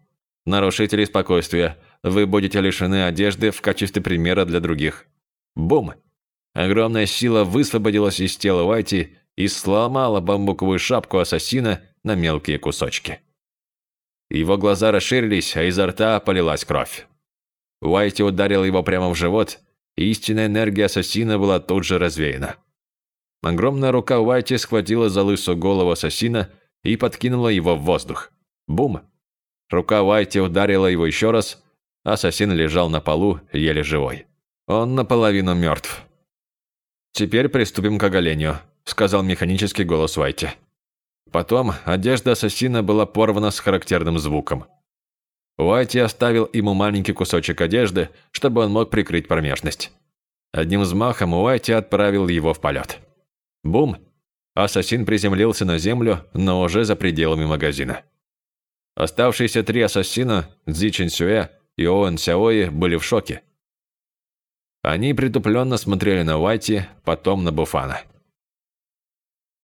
Speaker 2: Нарушители спокойствия, вы будете лишены одежды в качестве примера для других. Бум! Огромная сила высвободилась из тела Уайти и сломала бамбуковую шапку ассасина на мелкие кусочки. Его глаза расширились, а изо рта полилась кровь. Уайти ударил его прямо в живот, и истинная энергия ассасина была тут же развеяна. Огромная рука Уайти схватила за лысую голову ассасина и подкинула его в воздух. Бум! Рука Уайти ударила его еще раз. Ассасин лежал на полу, еле живой. Он наполовину мертв. «Теперь приступим к оголению», – сказал механический голос Уайти. Потом одежда ассасина была порвана с характерным звуком. Уайти оставил ему маленький кусочек одежды, чтобы он мог прикрыть промежность. Одним взмахом Уайти отправил его в полет. Бум! Ассасин приземлился на землю, но уже за пределами магазина. Оставшиеся три ассасина, Цзи Чинсюэ и Оуэн Сяои, были в шоке. Они притупленно смотрели на Уайти, потом на Буфана.